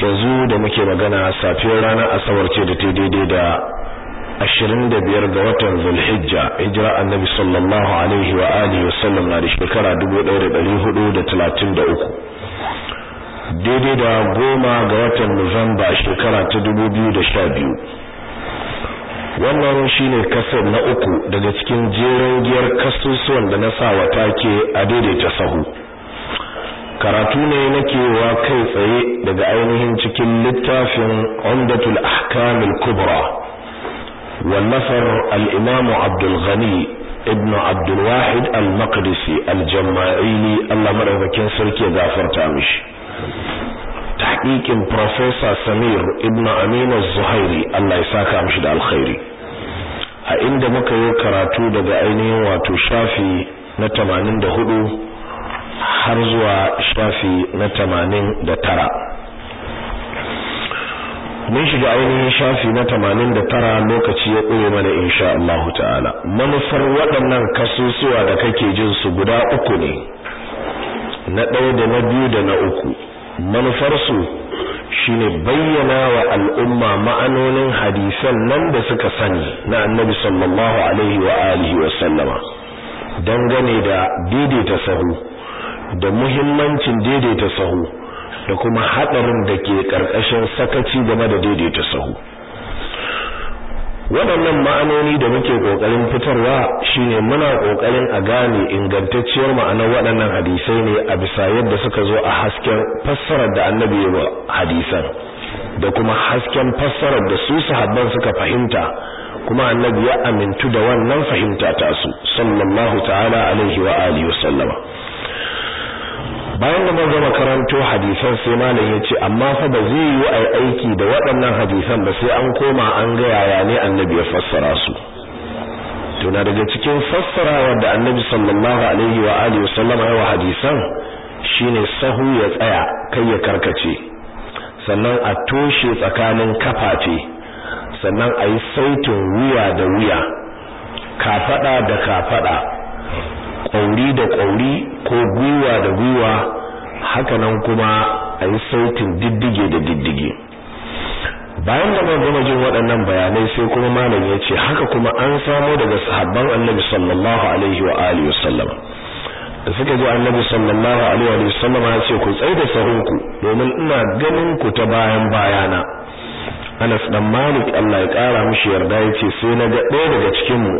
Yanzu da muke magana safiyar ranar asabar ce da ta daidai da ashirin da biyar ga watan zulhijja hijira annabi sallallahu alaihi wa alihi wasallam na da shekara dubu ɗaya da ɗari huɗu da talatin da uku. Daidai da goma ga watan nuwamba shekara ta dubu biyu da sha biyu. Wannan shine ƙasar na uku daga cikin jeren giyar kasusuwan da na sa wa take a daidaita sahu. Karatu ne nake wa kai tsaye daga ainihin cikin littafin Umdatul Ahkam al-Kubra wallafar al-Imam Abdul Ghani ibn Abdul al-Maqdisi al-Jama'ili Allah madaukakin sarki ya gafarta mishi. Tahqiqin Professor Samir ibn Amin az-Zuhairi Allah ya saka mishi da alkhairi. A inda muka yi karatu daga ainihin wato shafi na 84 har zuwa shafi na tamanin da tara. Mun shiga ainihin shafi na tamanin da tara lokaci ya ƙure mana insha Allah ta'ala. Manufar waɗannan kasusuwa da kake jin su guda uku ne na ɗaya da na biyu da na uku. Manufarsu shine bayyana wa al'umma ma'anonin hadisan nan da suka sani na annabi sallallahu alaihi wa alihi wa sallama dangane da daidaita sahu. Da muhimmancin daidaita sahu da kuma hadarin da ke ƙarƙashin sakaci game da daidaita sahu. Waɗannan ma'anoni da muke ƙoƙarin fitarwa shine muna ƙoƙarin a gane ingantacciyar ma'anar waɗannan hadisai ne a bisa yadda suka zo a hasken fassarar da annabi ya hadisan da kuma hasken fassarar da su sahabban suka fahimta kuma annabi ya amintu da wannan fahimta ta su sallallahu ta'ala alaihi wa alihi wa sallama. Bayan da gama karanto hadisan sai malam ya ce amma fa ba zai yi ai aiki da waɗannan hadisan ba sai an koma an ga yaya ne annabi ya fassara su. To na daga cikin fassarawa da annabi sallallahu alaihi wa alihi wasallama ya wa hadisan shine sahu ya tsaya kai ya karkace. Sannan a toshe tsakanin kafafe. Sannan a yi saitin wuya da wuya. Kafada da kafada ƙauri da ƙauri ko gwiwa da gwiwa haka nan kuma a yi sautin diddige da diddige. Bayan da gama jin waɗannan bayanai sai kuma malam ya ce haka kuma an samo daga sahabban annabi sallallahu alaihi wa alihi wasallam da suka ji annabi sallallahu alaihi wa sallam ya ce ku tsaida sahunku domin ina ganin ku ta bayan bayana. Anas dan Malik Allah ya kara mishi yarda ya ce sai na ga ɗaya daga cikin mu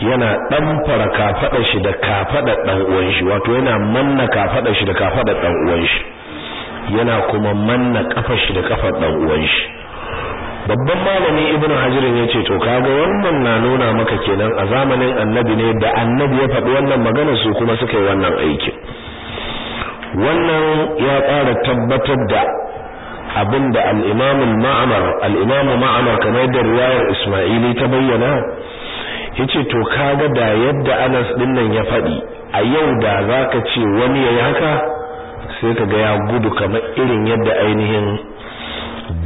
yana dan fara kafada shi da kafada dan uwan shi wato yana manna kafada shi da kafada dan uwan shi yana kuma manna kafar shi da kafar dan uwan shi. Babban malami ibnu hajar ya ce to kaga wannan na nuna maka kenan a zamanin annabi ne da annabi ya faɗi wannan magana su kuma suka yi wannan aikin. Wannan ya ƙara tabbatar da abin da al-imam al-ma'mar al-imam ma'mar kamar da riwayar isma'ili ta bayyana ya ce to kaga da yadda Anas ɗin nan ya faɗi a yau da zaka ce wani yayi haka sai kaga ya gudu kamar irin yadda ainihin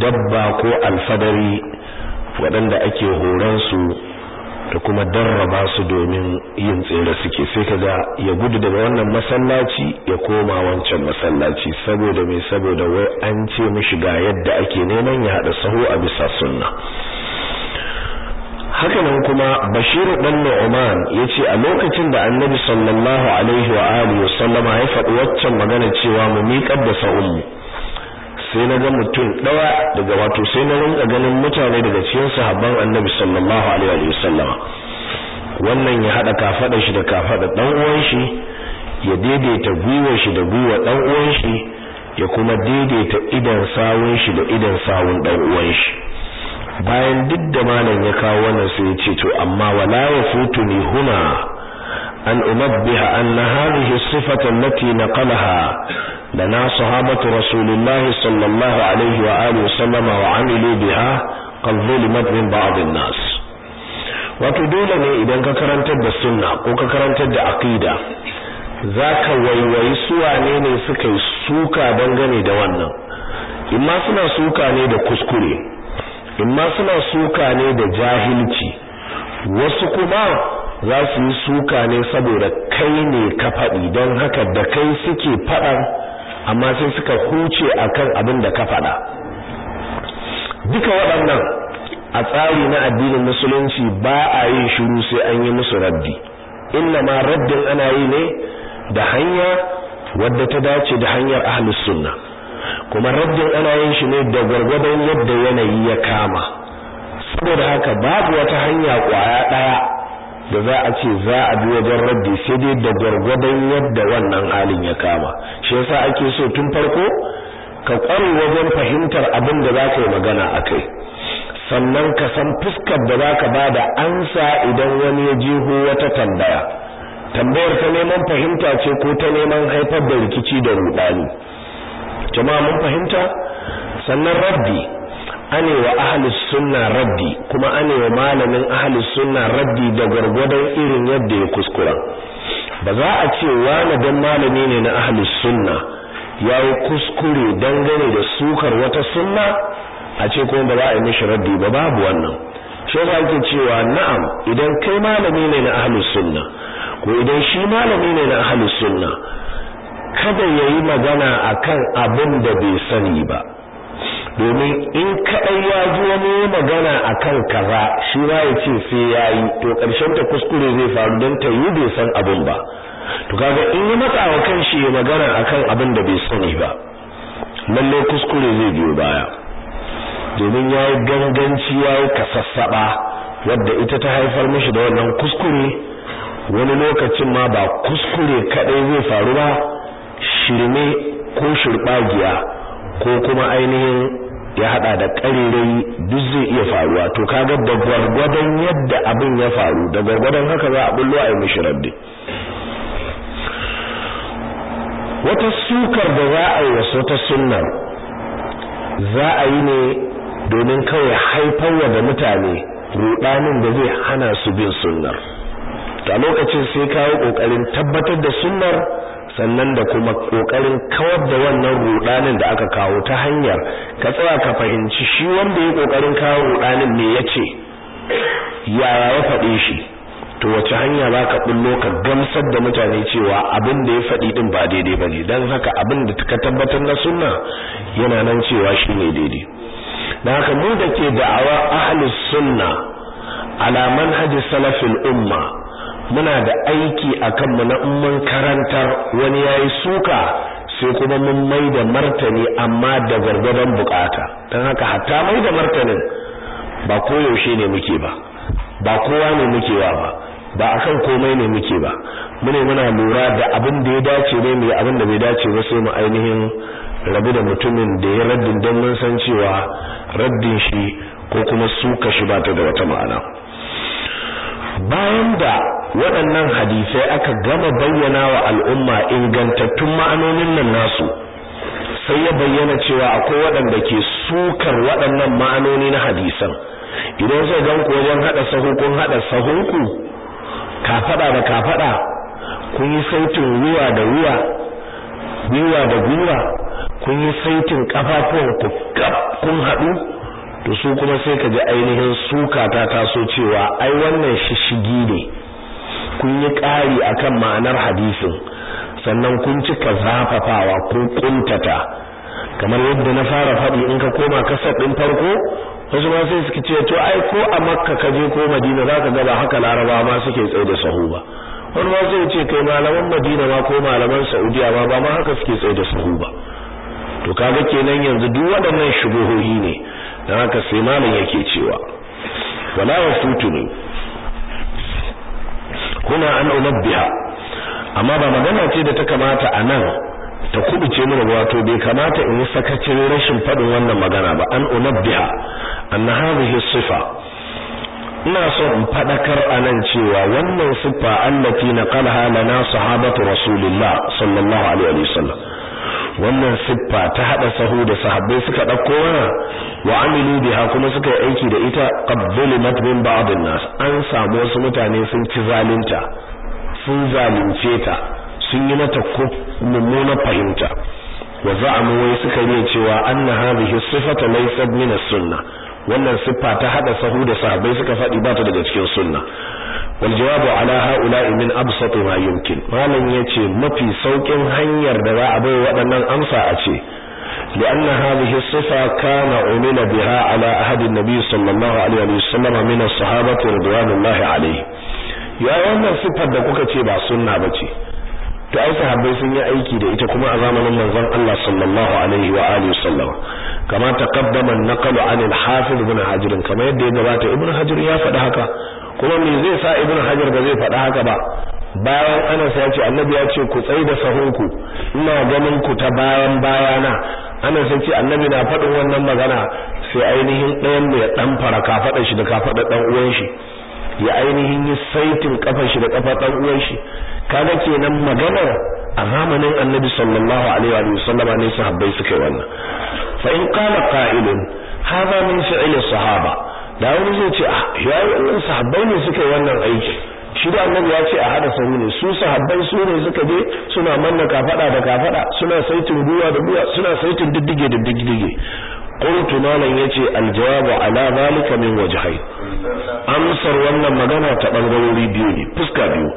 dabba ko alfadari waɗanda ake horon su da kuma darraba su domin yin tsere suke. Sai kaga ya gudu daga wannan masallaci ya koma wancan masallaci saboda mai saboda wai an ce mishi ga yadda ake neman ya haɗa saho a bisa sunna. Haka nan kuma Bashir dan Nu'man ya ce a lokacin da Annabi sallallahu alaihi wa alihi wasallama ya faɗi waccan magana cewa mu miƙar da sa'ummu sai na ga mutum ɗaya daga wato sai na rinka ganin mutane daga cikin sahabban Annabi sallallahu alaihi wa wannan ya hada kafada shi da kafada dan uwan shi ya daidaita gwiwar shi da gwiwar dan uwan shi ya kuma daidaita idan sawun shi da idan sawun dan uwan shi. Bayan duk da malam ya kawo wannan sai ya ce to amma wala yafutuni huna an unabbiha anna hadhihi as-sifata allati naqalaha lana sahabatu rasulillahi sallallahu alaihi wa alihi wasallam wa amilu biha qad zulimat min ba'd an-nas. Wato dole ne idan ka karantar da sunna ko ka karantar da aqida zaka waiwayi su wane ne suka yi suka dangane da wannan. Imma suna suka ne da kuskure imma suna suka ne da jahilci. Wasu kuma za su yi suka ne saboda kai ne ka faɗi don haka da kai suke faɗan amma sai suka huce akan abin da ka faɗa. Duka waɗannan a tsari na addinin musulunci ba a yin shiru sai an yi musu raddi. Inna ma raddin ana yi ne da hanya wadda ta dace da hanyar ahlus sunna. Kuma raddin ana yin shi ne da gwargwadon yadda yanayi ya kama. Saboda haka babu wata hanya ƙwaya ɗaya da za a ce za a bi wajen raddi sai dai da gwargwadon yadda wannan halin ya kama. Shi yasa ake so tun farko ka kware wajen fahimtar abin da za ka yi magana a kai. Sannan ka san fuskar da za ka ba da ansa idan wani ya jiho wata tambaya. Tambayar ta neman fahimta ce ko ta neman haifar da rikici da rudani jama'a mun fahimta? Sannan raddi ane wa ahlus sunna raddi kuma ane wa malamin ahlus sunna raddi da gwargwadon irin yadda ya kuskura. Ba za a ce wani dan malami ne na ahlus sunna yayi kuskure dangane da sukar wata sunna a ce kuma ba za a yi mishi raddi ba babu wannan. Shi ake cewa na'am idan kai malami ne na ahlus sunna ko idan shi malami ne na ahlus sunna kada yayi magana akan abin da bai sani ba. Domin in kadai ya ji wani magana akan kaza shi ba ya ce sai yayi to ƙarshen ta kuskure zai faru don ta yi bai san abin ba. To kaga in yi matsa wa kanshi ya magana akan abin da bai sani ba lalle kuskure zai biyo baya. Domin yayi ganganci yayi kasassaba wadda ita ta haifar mishi da wannan kuskure wani lokacin ma ba kuskure kadai zai faru ba shirme ko shirbagiya ko kuma ainihin ya hada da ƙarirai duk zai iya faruwa. To kaga da gwargwadon yadda abin ya faru da gwargwadon haka za a bullo a yi mishi raddi. Wata sukar da za a yi wasu wata sunnar za a yi ne domin kawai haifarwa da mutane rudanin da zai hana su bin sunnar. A lokacin sai kawo ƙoƙarin tabbatar da sunnar sannan da kuma ƙoƙarin kawar da wannan rudanin da aka kawo ta hanyar ka tsaya ka fahimci shi wanda ya ƙoƙarin kawo rudanin ne ya ce yaya ya faɗe shi to wace hanya za ka bullo ka gamsar da mutane cewa abin da ya faɗi din ba daidai ba ne dan haka abin da ka tabbatar na sunna yana nan cewa shine daidai. Dan haka mu da ke da'awa ahlus sunna ala manhaji salafil umma muna da aiki akan mu na umman karantar wani yayi suka sai kuma mun mai da martani amma da gargadan buƙata. Dan haka hatta mai da martanin ba koyaushe ne muke ba ba kowa ne muke wa ba ba akan komai ne muke ba. Mune muna lura da abin da ya dace ne mu abin da bai dace ba sai mu ainihin rabu da mutumin da ya raddin don mun san cewa raddin shi ko kuma suka shi ba ta da wata ma'ana. Bayan da waɗannan hadisai aka gama bayyana wa al'umma ingantattun ma'anonin nan nasu sai ya bayyana cewa akwai waɗanda ke sukar waɗannan ma'anoni na hadisan. Idan sai gan ku wajen hada sahu kun hada sahunku kafada da kafada kun yi sautin ruwa da ruwa gwiwa da gwiwa kun yi sautin kafafuwan ku kun hadu to su kuma sai ka ji ainihin suka ta taso cewa ai wannan shishigi ne. Kun yi ƙari akan ma'anar hadisin sannan kun cika zafafawa kun kuntata kamar yadda na fara faɗi in ka koma ƙasar ɗin farko wasu ma sai suke ce to ai ko a makka ka je ko madina zaka ga ba haka laraba ma suke tsaye da sahu ba. Wani ma sai ce kai malaman madina ma ko malaman saudiya ma ba ma haka suke tsaye da sahu ba. To kaga kenan yanzu duk waɗannan shubuhohi ne dan haka sai malam yake cewa wala yafutuni kuna an unabbiha amma ba magana ce da ta kamata a nan ta kubuce mana wato bai kamata in yi sakacin rashin faɗin wannan magana ba an unabbiha anna hadhihi sifa ina so in fadakar a nan cewa wannan siffa allati naqalaha lana sahabatu rasulillah sallallahu alaihi wasallam wannan siffa ta hada sahu da sahabbai suka ɗauko wa amilu biha kuma suka yi aiki da ita qabdulimat min ba'd nas. An samu wasu mutane sun ci zalunta sun zalunce ta sun yi mata mummunar fahimta. Wa za'amu wai suka yi cewa anna hadhihi sifata laysat min as-sunnah. wannan siffa ta hada sahu da sahabbai suka faɗi ba ta daga cikin sunna wal jawabu ala haula'i min absat ma yumkin malam yace mafi saukin hanyar da za a bai waɗannan amsa a ce لأن هذه الصفة كان عمل بها على أحد النبي صلى الله عليه وسلم من الصحابة رضوان الله عليه يا wannan siffar da kuka ce ba sunna bace to ai sahabbai sun yi aiki da ita kuma a zamanin manzon Allah sallallahu alaihi wa alihi wasallam kama taqaddama an-naqlu 'an al-hafiz ibn hajar kama yadda ya gabata ibn hajar ya faɗi haka. Kuma me zai sa ibn hajar ba zai faɗi haka ba? Bayan Anas ya ce annabi ya ce ku tsai da sahunku. Ina ganin ku ta bayan bayana. Anas ya ce annabi na faɗin wannan magana. Sai ainihin ɗayan mai dan fara kafaɗar shi da kafaɗar dan uwan shi. Ya ainihin yi saitin kafar shi da kafar dan uwan shi. Kaga kenan maganar a zamanin annabi sallallahu alaihi wa sallam ne sahabbai suka yi wannan. Fa in qala qa'ilun hadha min fi'li sahaba. Da wani zai ce ah yayi wannan sahabbai ne suka yi wannan aiki. Shi da annabi ya ce a hada sahu ne. Su sahabbai su ne suka je suna manna kafada da kafada suna saitin guwa da guwa suna saitin diddige da diddige. Qultu malan ya ce aljawabu ala zalika min wajhayn amsar wannan magana ta bangarori biyu ne fuska biyu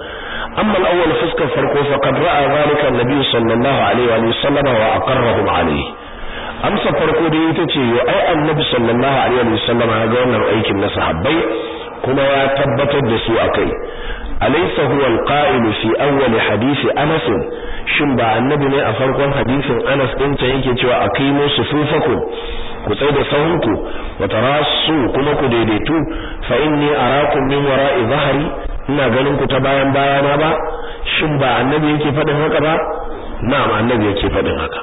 amma al-awwal fuskar farko faqad ra'a zalika an-nabi sallallahu alaihi wa sallam wa aqarrahum alaihi amsa farko da ita ce yo ai annabi sallallahu alaihi wa sallam ya ga wannan aikin na sahabbai kuma ya tabbatar da su akai alaysa huwa al-qa'il fi awwal hadisi Anas. Shin ba annabi ne a farkon hadisin Anas din ta yake cewa aqimu sufufakum ku tsai da sahunku wa tarasu kuma ku daidaitu fa inni arakum min wara'i zahri ina ganin ku ta bayan bayana ba. Shin ba annabi yake faɗin haka ba? Na'am annabi yake faɗin haka.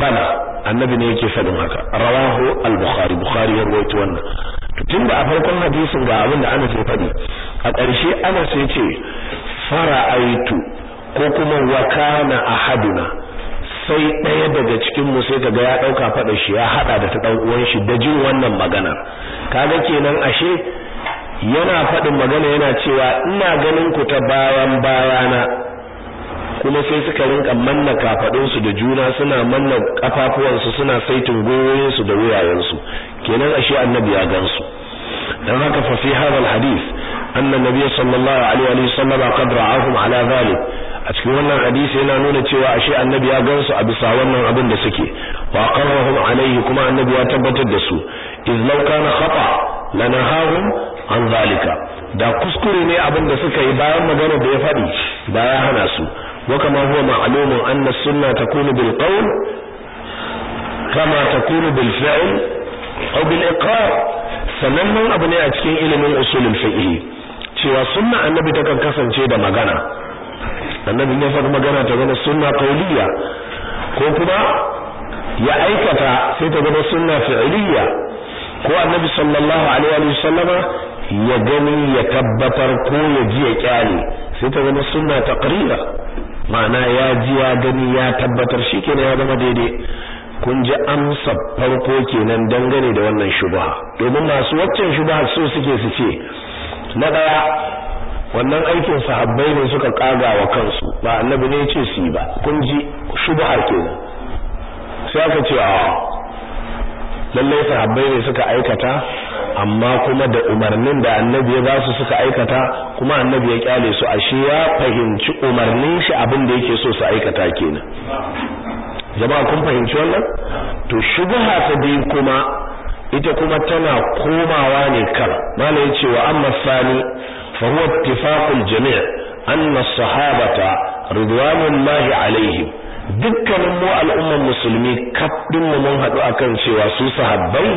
Bala annabi ne yake faɗin haka. Rawahu al-bukhari. Bukhari ya rawaito wannan. To tunda a farkon hadisin ga abin da Anas ya faɗi a ƙarshe Anas ya ce fara'aitu ko kuma wa kana ahaduna? Sai ɗaya daga cikin mu sai kaga ya ɗauka fada shi ya hada da ta dan uwan shi da jin wannan maganar. Kaga kenan ashe yana faɗin magana yana cewa ina ganin ku ta bayan bayana. Kuma sai suka rinka manna kafadun su da juna suna manna kafafuwan su suna saitin goyoyin su da wuyayen su kenan ashe annabi ya gansu. Dan haka fa fi hadha alhadith anna nabiy sallallahu alaihi wa sallam qad ra'ahum ala dhalik. A cikin wannan hadisi yana nuna cewa ashe annabi ya gansu a bisa wannan abin da suke. Wa qarrahum alaihi kuma annabi ya tabbatar da su. Iz law kana khata lanahahum an zalika da kuskure ne abin da suka yi bayan magana da ya faɗi da ya hana su. Anna sunna takunu bil qawl kama takunu bil fi'l aw bil iqrar sanannen abu ne a cikin ilimin usulul fiqh cewa sunna annabi takan kasance da magana. Annabi ne faɗi magana ta zama sunna qauliya ko kuma ya aikata sai ta zama sunna fi'liya ko annabi sallallahu alaihi wa sallama ya gani ya tabbatar ko ya ji ya ƙyale sai ta zama sunna taqrira. Ma'ana ya ji ya gani ya tabbatar shikenan ya zama daidai. Kun ji amsa farko kenan dangane da wannan shubha. Domin masu waccan shubha so suke su ce na ɗaya wannan aikin sahabbai ne suka kaga wa kansu ba annabi ne ce su yi ba. Kun ji shubha kenan. Sai aka ce a lallai sahabbai ne suka aikata amma kuma da umarnin da annabi ya ba su suka aikata kuma annabi ya ƙyale su ashe ya fahimci umarnin shi abin da yake so su aikata kenan. Jama'a kun fahimci wannan? To shubha ta biyu kuma ita kuma tana komawa ne kan malai cewa amma sani fa huwa ittifaqul jami' anna as-sahabata ridwanullahi alaihim dukkanin mu al'umman musulmi kafin mu mun hadu akan cewa su sahabbai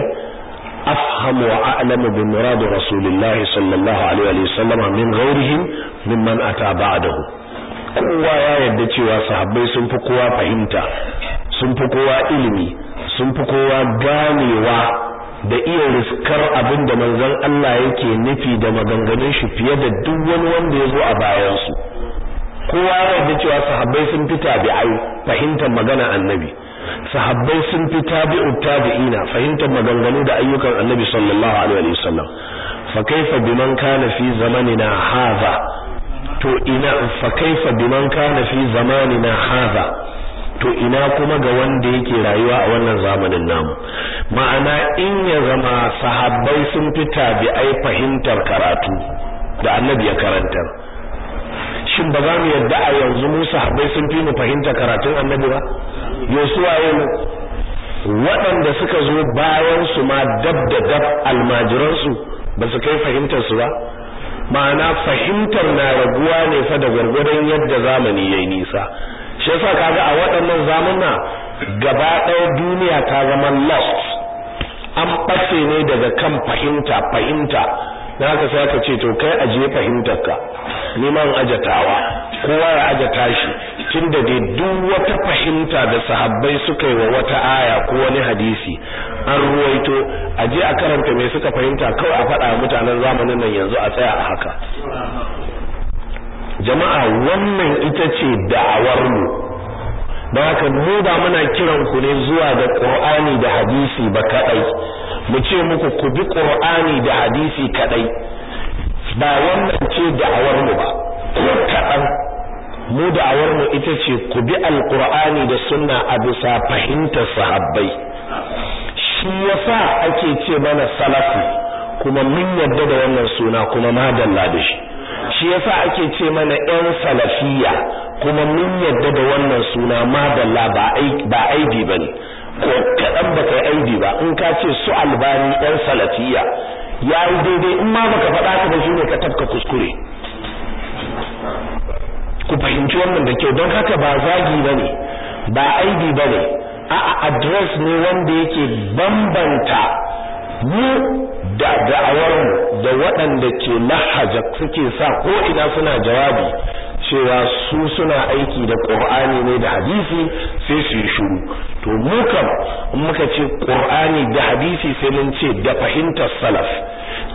afhamu wa a'lamu bi murad rasulillahi sallallahu alaihi wa sallam min ghairihim mimman ata ba'dahu. Kowa ya yarda cewa sahabbai sun fi kowa fahimta sun fi kowa ilimi sun fi kowa ganewa da iya riskar abin da manzon Allah yake nufi da maganganun shi fiye da duk wani wanda ya zo a bayansu. Kowa ya da cewa sahabbai sun fi tabi'ai fahimtar magana annabi. Sahabbai sun fi tabi'u tabi'ina fahimtar maganganu da ayyukan annabi sallallahu alaihi wa sallam. Fa kaifa biman kana fi zamanina hadha? To ina fa kaifa biman kana fi zamanina hadha? To ina kuma ga wanda yake rayuwa a wannan zamanin namu? Ma'ana in ya zama sahabbai sun fi tabi'ai fahimtar karatu da annabi ya karantar. Shin ba za mu yadda a yanzu mu sahabbai sun fi mu fahimta karatun annabi ba? Yosu waye mu? Waɗanda suka zo bayan su ma dab da dab almajiran su ba su kai fahimtar su ba? Ma'ana fahimtar na raguwa ne fa da gwargwadon yadda zamani yayi nisa. Shi yasa kaga a waɗannan zamuna gaba ɗaya duniya ta zama lost. An ɓace ne daga kan fahimta fahimta. Na haka sai aka ce to kai ajiye fahimtarka. Ni ma ajatawa kowa ya ajata shi tunda dai duk wata fahimta da sahabbai suka yi wa wata aya ko wani hadisi an ruwaito aje a karanta me suka fahimta kawai a faɗa mutanen zamanin nan yanzu a tsaya a haka. Jama'a wannan ita ce da'awar mu don haka mu ba muna kiran ku ne zuwa ga Qur'ani da hadisi ba kadai mu ce muku ku bi Qur'ani da hadisi kadai ba wannan ce da'awar mu ba. Ko kadan mu da'awar mu ita ce ku bi alqur'ani da sunna a bisa fahimtar sahabbai. Shi yasa ake ce mana salafu kuma mun yarda da wannan suna kuma madalla da shi. Shi yasa ake ce mana ƴan salafiya kuma mun yadda da wannan suna madalla ba ba aibi ba ne ko kadan baka aibi ba. In ka ce su albani ɗan salafiya yayi daidai. In ma baka faɗa ka ba shine ka tafka kuskure. Ku fahimci wannan da kyau. Don haka ba zagi ba ne ba aibi ba ne a'a address ne wanda yake bambanta mu da da'awarmu da waɗanda ke lahaja suke sa ko ina suna jawabi cewa su suna aiki da Qur'ani ne da hadisi sai su yi shiru. To mu kam muka ce Qur'ani da hadisi sai mun ce da fahimtar salaf.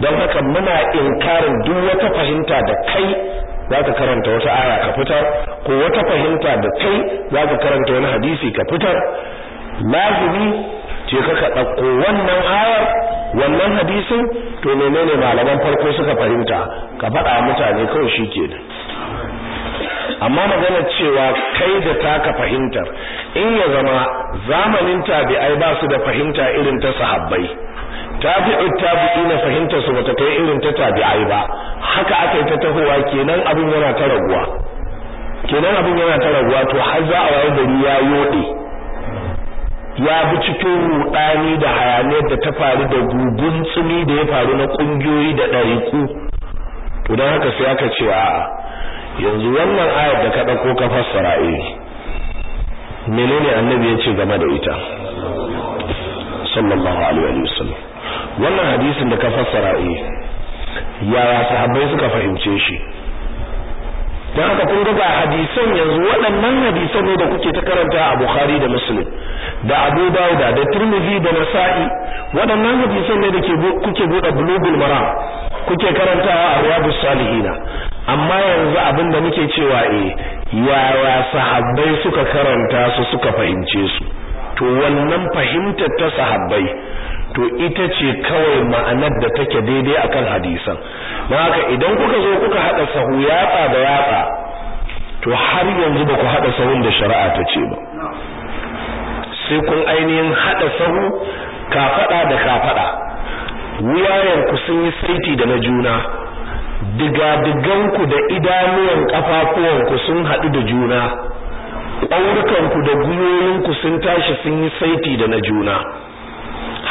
Don haka muna inkarin duk wata fahimta da kai zaka karanta wata aya ka fitar ko wata fahimta da kai zaka karanta wani hadisi ka fitar. Lazimi ce ka ka ɗauko wannan ayar wannan hadisin to menene malaman farko suka fahimta? Ka faɗa mutane kawai shi ke amma magana cewa kai da taka fahimtar in ya zama zamanin tabi'ai ba su da fahimta irin ta sahabbai tabi'u tabi'ina fahimtar su bata kai irin ta tabi'ai ba. Haka aka yi ta tahowa kenan abin yana ta raguwa. Kenan abin yana ta raguwa to har za a waye gari ya yode ya bi cikin rudani da hayaniyar da ta faru da gugun tsumi da ya faru na kungiyoyi da ɗariku to don haka sai aka ce a yanzu wannan ayar da ka ɗauko ka fassara eh menene annabi ya ce game da ita? Sallallahu alaihi wasallam wannan hadisin da ka fassara eh yaya sahabbai suka fahimce shi? Don haka kun ga hadisan yanzu waɗannan hadisan ne da kuke ta karanta a Bukhari da Muslim da Abu Dawud da Tirmidhi da Nasa'i. Waɗannan hadisan ne da kuke buɗe Bulughul Maram kuke karantawa a Riyadus Salihin. Amma yanzu abin da muke cewa eh yaya sahabbai suka karanta su suka fahimce su? To wannan fahimtar ta sahabbai to ita ce kawai ma'anar da take daidai akan hadisan. Don haka idan kuka zo kuka hada sahu yatsa da yatsa to har yanzu ba ku hada sahun da shari'a ta ce ba. Sai kun ainihin hada sahu kafada da kafada wuyayen ku sun yi saiti da na juna digadiganku da idanuwan kafafuwanku sun haɗu da juna. Ƙaurukanku da gwiwoyinku sun tashi sun yi saiti da na juna.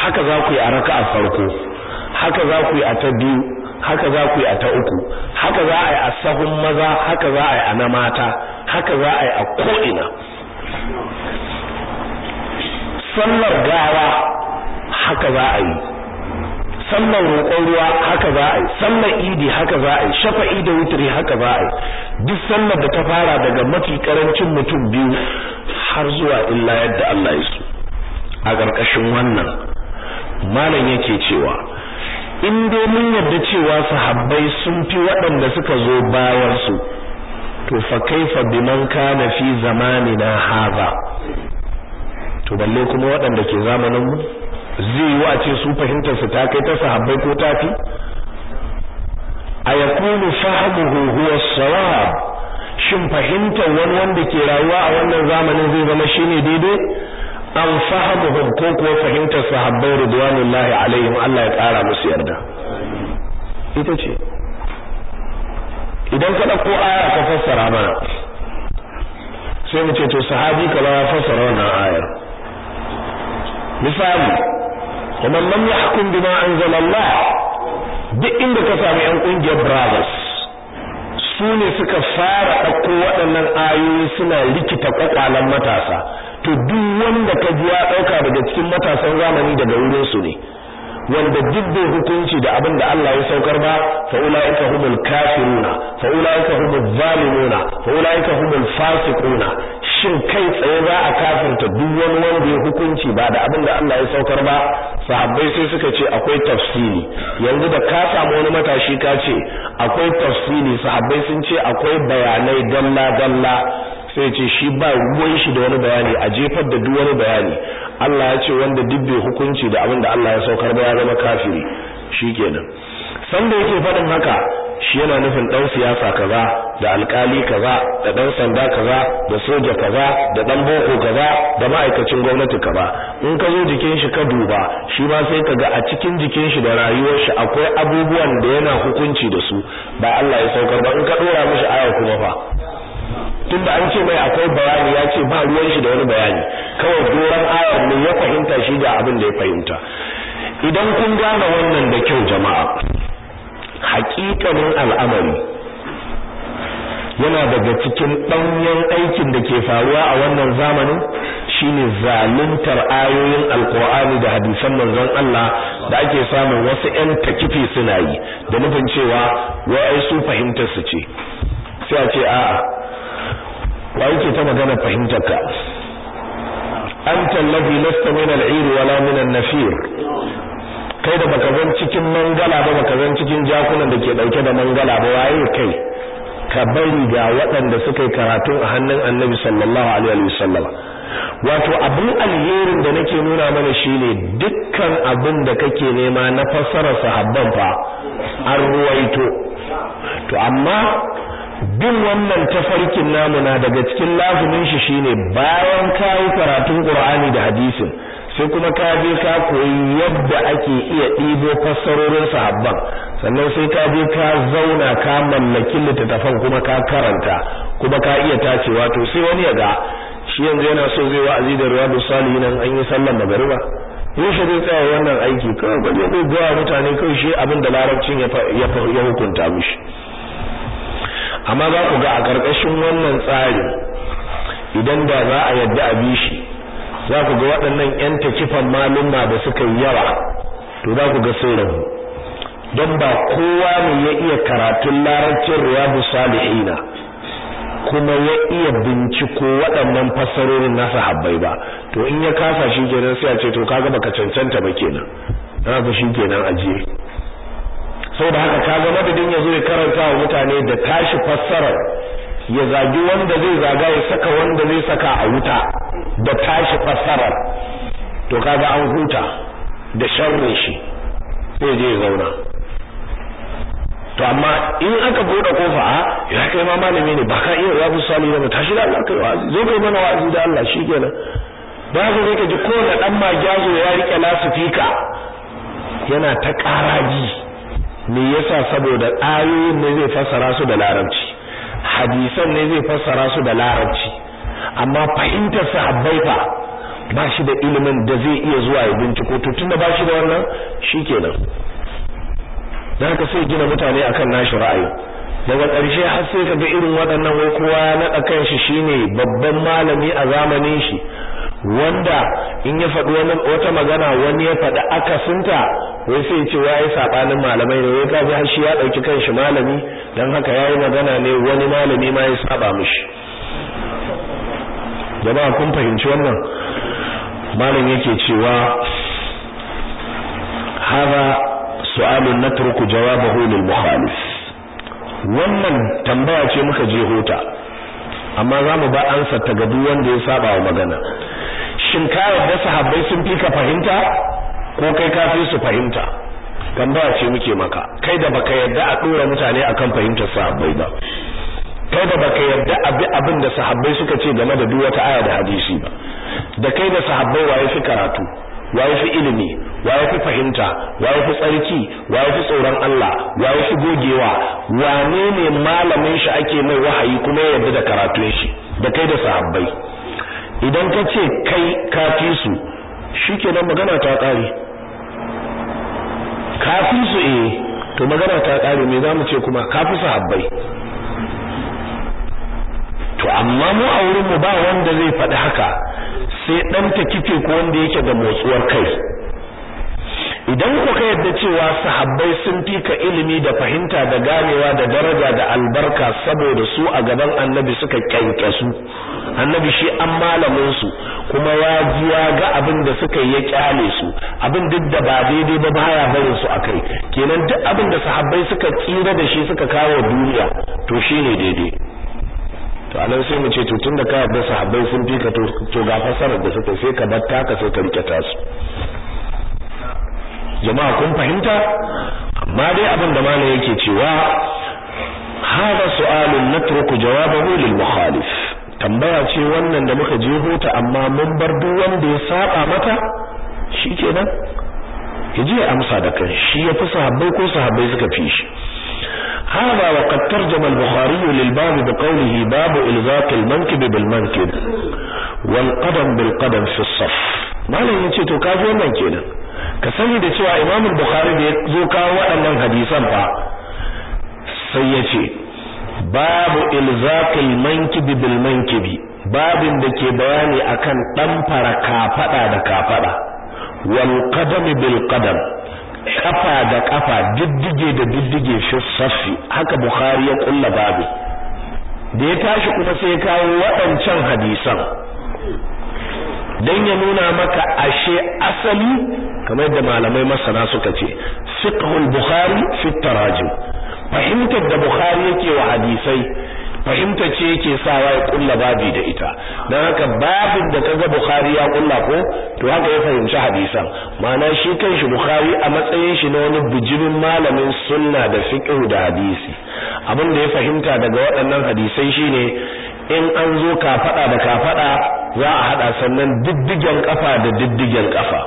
Haka za ku yi a raka'a farko haka za ku yi a ta biyu haka za ku yi a ta uku haka za a yi a sahun maza haka za a yi a na mata haka za a yi a ko'ina. Sallar gawa haka za a yi. Sallar roƙon ruwa haka za a yi sallar idi haka za a yi shafa'i da wutri haka za a yi. Duk sallar da ta fara daga mafi ƙarancin mutum biyu har zuwa illa yadda Allah ya so. A ƙarƙashin wannan malam yake cewa in dai mun yarda cewa sahabbai sun fi waɗanda suka zo bayan su to fa kaifa biman kana fi zamanina hadha to balle kuma waɗanda ke zamanin mu? Zai yi ce su fahimtar su ta kai ta sahabbai ko tafi a yakunu fahmuhu huwa sawab shin fahimtar wani wanda ke rayuwa a wannan zamanin zai zama shine daidai? An fahamuhum ko kuwa fahimtar sahabbai ridwanullahi alaihim Allah ya kara musu yarda. Ita ce. Idan ka ɗauko aya ka fassara mana sai mu ce to sahabi kaza ya fassara wannan ayar. Misali kuma lam yahkum bima anzala Allah duk inda ka samu yan ƙungiyar brothers su ne suka fara ɗauko waɗannan ayoyi suna rikita kwakwalan matasa. To duk wanda ka ji ya ɗauka daga cikin matasan zamani daga wurin su ne. Wanda duk bai hukunci da abin da Allah ya saukar ba fa ulaika humul kafiruna fa humul zalimuna fa humul fasiquna. Shin kai tsaye za a kafirta duk wani wanda ya hukunci ba da abin da Allah ya saukar ba? Sahabbai sai suka ce akwai tafsiri. Yanzu da ka samu wani matashi ka ce akwai tafsiri. Sahabbai sun ce akwai bayanai dalla dalla sai ce shi ba ruwan shi da wani bayani a jefar da duk wani bayani. Allah ya ce wanda duk bai hukunci da abin da Allah ya saukar ba ya zama kafiri shikenan. Sanda yake faɗin haka shi yana nufin dan siyasa kaza da alkali kaza da dan sanda kaza da soja kaza da dan boko kaza da ma'aikacin gwamnati kaza. In ka zo jikin shi ka duba shi ma sai ka ga a cikin jikin shi da rayuwar shi akwai abubuwan da yana hukunci da su ba Allah ya saukar ba. In ka dora mishi aya kuma fa tunda an ce mai akwai bayani ya ce ba ruwan shi da wani bayani. Kawai doran ayar ne ya fahimta shi ga abin da ya fahimta. Idan kun gane wannan da kyau jama'a hakikanin al'amari yana daga cikin ɗanyen aikin da ke faruwa a wannan zamanin shine zaluntar ayoyin alkur'ani da hadisan manzon Allah da ake samun wasu ƴan takifi suna yi da nufin cewa wai ai su fahimtar su ce. Sai a ce a'a wa yake ta magana fahimtar ka? Anta alladhi lasta min al-'ir wala min an-nafir. Kai da baka zan cikin mangala ba baka zan cikin jakunan da ke ɗauke da mangala ba waye kai? Ka bari ga waɗanda suka yi karatu a hannun annabi sallallahu alaihi wa sallam. Wato abin alherin da nake nuna mana shine dukkan abin da kake nema na fassara sahabban fa an ruwaito. To amma bin wannan tafarkin namu na daga cikin lazumin shi shine bayan kayi karatun Qur'ani da hadisin sai kuma ka je ka koyi yadda ake iya ɗibo fassarorin sahabban. Sannan sai ka je ka zauna ka mallaki littattafan kuma ka karanta kuma ka iya tacewa. To sai wani ya ga shi yanzu yana so zai wa'azi da riyadu salihin an yi sallar magariba. Yaushe zai tsaya wannan aiki? Kawai ba zai ga mutane kawai shi abin da larabcin ya hukunta mishi. Amma za ku ga a ƙarƙashin wannan tsari idan da za a yadda a bi shi za ku ga waɗannan 'yan takifan malumma da suka yi yawa to za ku ga sun don ba kowa ne ya iya karatun larabcin riyadu salihina kuma ya iya binciko waɗannan fassarorin nasa habbai ba. To in ya kasa shi kenan sai a ce to kaga baka cancanta ba kenan. Na ga shi kenan ajiye saboda haka kaga madadin ya zo ya karanta wa mutane da tashi fassarar ya zagi wanda zai zaga ya saka wanda zai saka a wuta da tashi fassarar. To kaga an huta da sharrin shi sai ya zauna. To amma in aka buɗe ƙofa a ya kai ma malami ne ba ka iya rabu sali ba tashi da Allah kai wa'azi zo kai mana wa'azi da Allah shikenan da haka zai ka ji kowane dan magyazo ya riƙe lasifika yana ta karaji me yasa saboda ayoyin ne zai fassara su da larabci? Hadisan ne zai fassara su da larabci? Amma fahimtar sahabbai fa ba shi da ilimin da zai iya zuwa ya binciko. To tunda ba shi da wannan shikenan dan haka sai gina mutane akan nashi ra'ayi. Daga ƙarshe har sai kaga irin waɗannan wai kowa ya naɗa kanshi shine babban malami a zamanin shi. Wanda in ya faɗi wata magana wani ya faɗi akasinta wai sai ce wai sabanin malamai ne wai kaji har shi ya ɗauki kanshi malami dan haka yayi magana ne wani malami ma ya saba mishi. Jama'a kun fahimci wannan? Malam yake cewa hada su'alun natruku jawabahu lil mukhalif. Wannan tambaya ce muka je hota amma za mu ba ansa ta ga duk wanda ya saba wa magana. Shin ka yarda sahabbai sun fi ka fahimta ko kai ka fi su fahimta? Tambaya ce muke maka. Kai da baka yarda a dora mutane akan fahimtar sahabbai ba. Kai da baka yarda abi abin da sahabbai suka ce game da duk wata aya da hadisi ba. Da kai da sahabbai waye fi karatu waye fi ilimi waye fi fahimta waye fi tsarki waye fi tsoron Allah waye fi gogewa wane ne malamin shi ake mai wahayi kuma yarda da karatun shi? Da kai da sahabbai. Idan ka ce kai ka fi su shikenan magana ta kare ka fi su eh to magana ta kare me za mu ce kuma? Ka fi sahabbai. To amma mu a wurin mu ba wanda zai faɗi haka sai dan ta kife ko wanda yake da motsuwar kai. Idan ku ka yadda cewa sahabbai sun fi ka ilimi da fahimta da ganewa da daraja da albarka saboda su a gaban annabi suka kyankyasu. Annabi shi an malamin su kuma ya ji ya ga abin da suka yi ya ƙyale su. Abin duk da ba daidai ba baya barin su akai kenan duk abin da sahabbai suka tsira da shi suka kawo duniya to shine daidai. To a nan sai mu ce to tunda ka yarda sahabbai sun fi ka to ga fasarar da suka sai ka bar taka sai ka riƙe tasu. jama'a kun fahimta amma dai abin da malam yake cewa hada su'alun natruku jawabahu lil mukhalif tambaya ce wannan da muka je hota amma mun bar duk wanda ya saba mata shikenan yaje amsa da kan shi ya fi sahabbai ko sahabbai suka fi shi هذا وقد ترجم البخاري للباب بقوله باب إلزاق المنكب بالمنكب والقدم بالقدم في الصف malam yace to kaji wannan kenan ka sani da cewa Imam Bukhari da ya zo kawo waɗannan hadisan fa sai ya ce babu ilzaqil mankib bil mankib babin da ke bayani akan dan fara kafada da kafada wal qadam bil qadam kafa da kafa diddige da diddige fi saffi. Haka bukhari ya kulla babu da ya tashi kuma sai kawo waɗancan hadisan. Dan ya nuna maka ashe asali kamar da malamai masana suka ce fiqhul bukhari fi tarajim fahimtar da bukhari yake wa hadisai fahimta ce yake sawa ya kulla babi da ita. Dan haka babin da kaga bukhari ya kulla ko to haka ya fahimci hadisan. Ma'ana shi kanshi bukhari a matsayin shi na wani bijimin malamin sunna da fiqh da hadisi. Abin da ya fahimta daga waɗannan hadisai shine in an zo kafada da kafada za a hada sannan diddigen kafa da diddigen kafa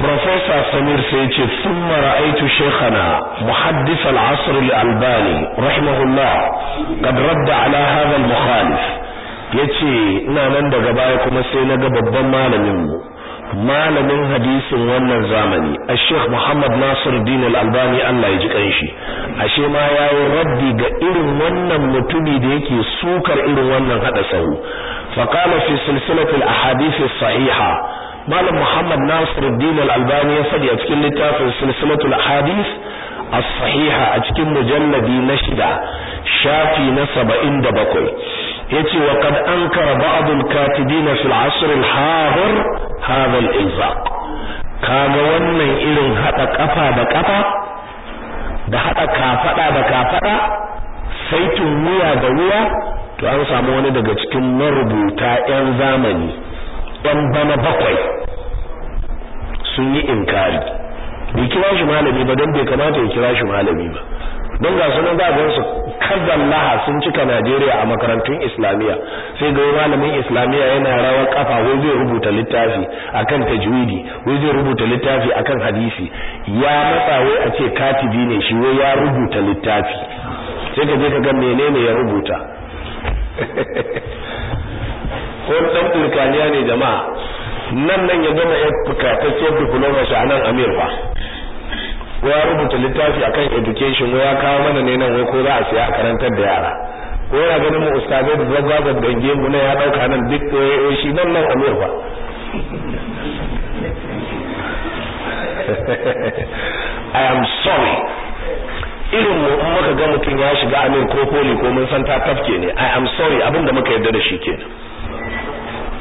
Professor Samir sai ce thumma ra'aytu shaykhana muhaddis al-asr al-albani rahimahullah qad radda ala hadha al-mukhalif. Yace ina nan daga baya kuma sai na ga babban malamin mu malamin hadisin wannan zamani al-sheikh Muhammad Nasiruddin al-Albani Allah ya ji kanshi. Ashe ma yayi raddi ga irin wannan mutumi da yake sukar irin wannan hada sahu. Fa qala fi silsilati al-ahadith as-sahiha malam Muhammad Nasiruddin al-Albani ya faɗi a cikin littafin silsilatu al-ahadith as-sahiha a cikin mujalladi na shida shafi na 77 ya ce wa qad ankara ba'd al-katibin fi al-'asr al-hadir hadha al-ilzaq kaga wannan irin hada kafa da kafa da hada kafada da kafada saitin wuya da wuya to an samu wani daga cikin marubuta yan zamani yan bana bakwai sun yi inkari. Bai kira shi malami ba don bai kamata ya kira shi malami ba. Don ga sunan za a su kazan laha sun cika Najeriya a makarantun Islamiyya. Sai ga malamin Islamiyya yana rawar kafa wai zai rubuta littafi akan tajwidi wai zai rubuta littafi akan hadisi. Ya matsa wai a ce katibi ne shi wai ya rubuta littafi. Sai ka je ka ga menene ya rubuta. Ko dan turkaniya ne jama'a. Nan nan ya gama ya fukatacciyar diploma shi a nan Amir fa ya rubuta littafi akan education ya kawo mana ne nan wai ko za a siya a karantar da yara. Ko ya na ganin mu ustazai da zagzagar da gemu ne ya dauka nan duk shi nan nan Amir fa I am sorry. Irin mu in muka ga mutum ya shiga Amir ko poli ko mun san ta tafke ne I am sorry abin da muka yarda da shi kenan.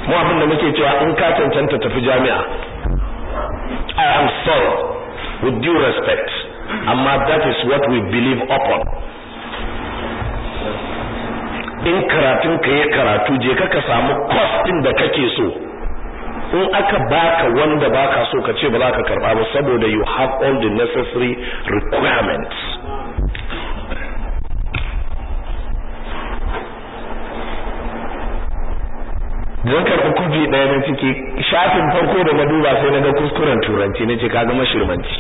Mu abin da muke cewa in ka cancanta tafi jami'a I am with due respect. Amma that is what we believe upon. In karatun ka ya karatu je ka samu din da kake so. In aka baka wanda baka so ka ce ba za ka karɓa ba saboda you have all the necessary requirements. Zan karɓi kofi ɗaya na ciki shafin farko da na duba sai na ga kuskuren turanci na ce ka ga mashirmanci.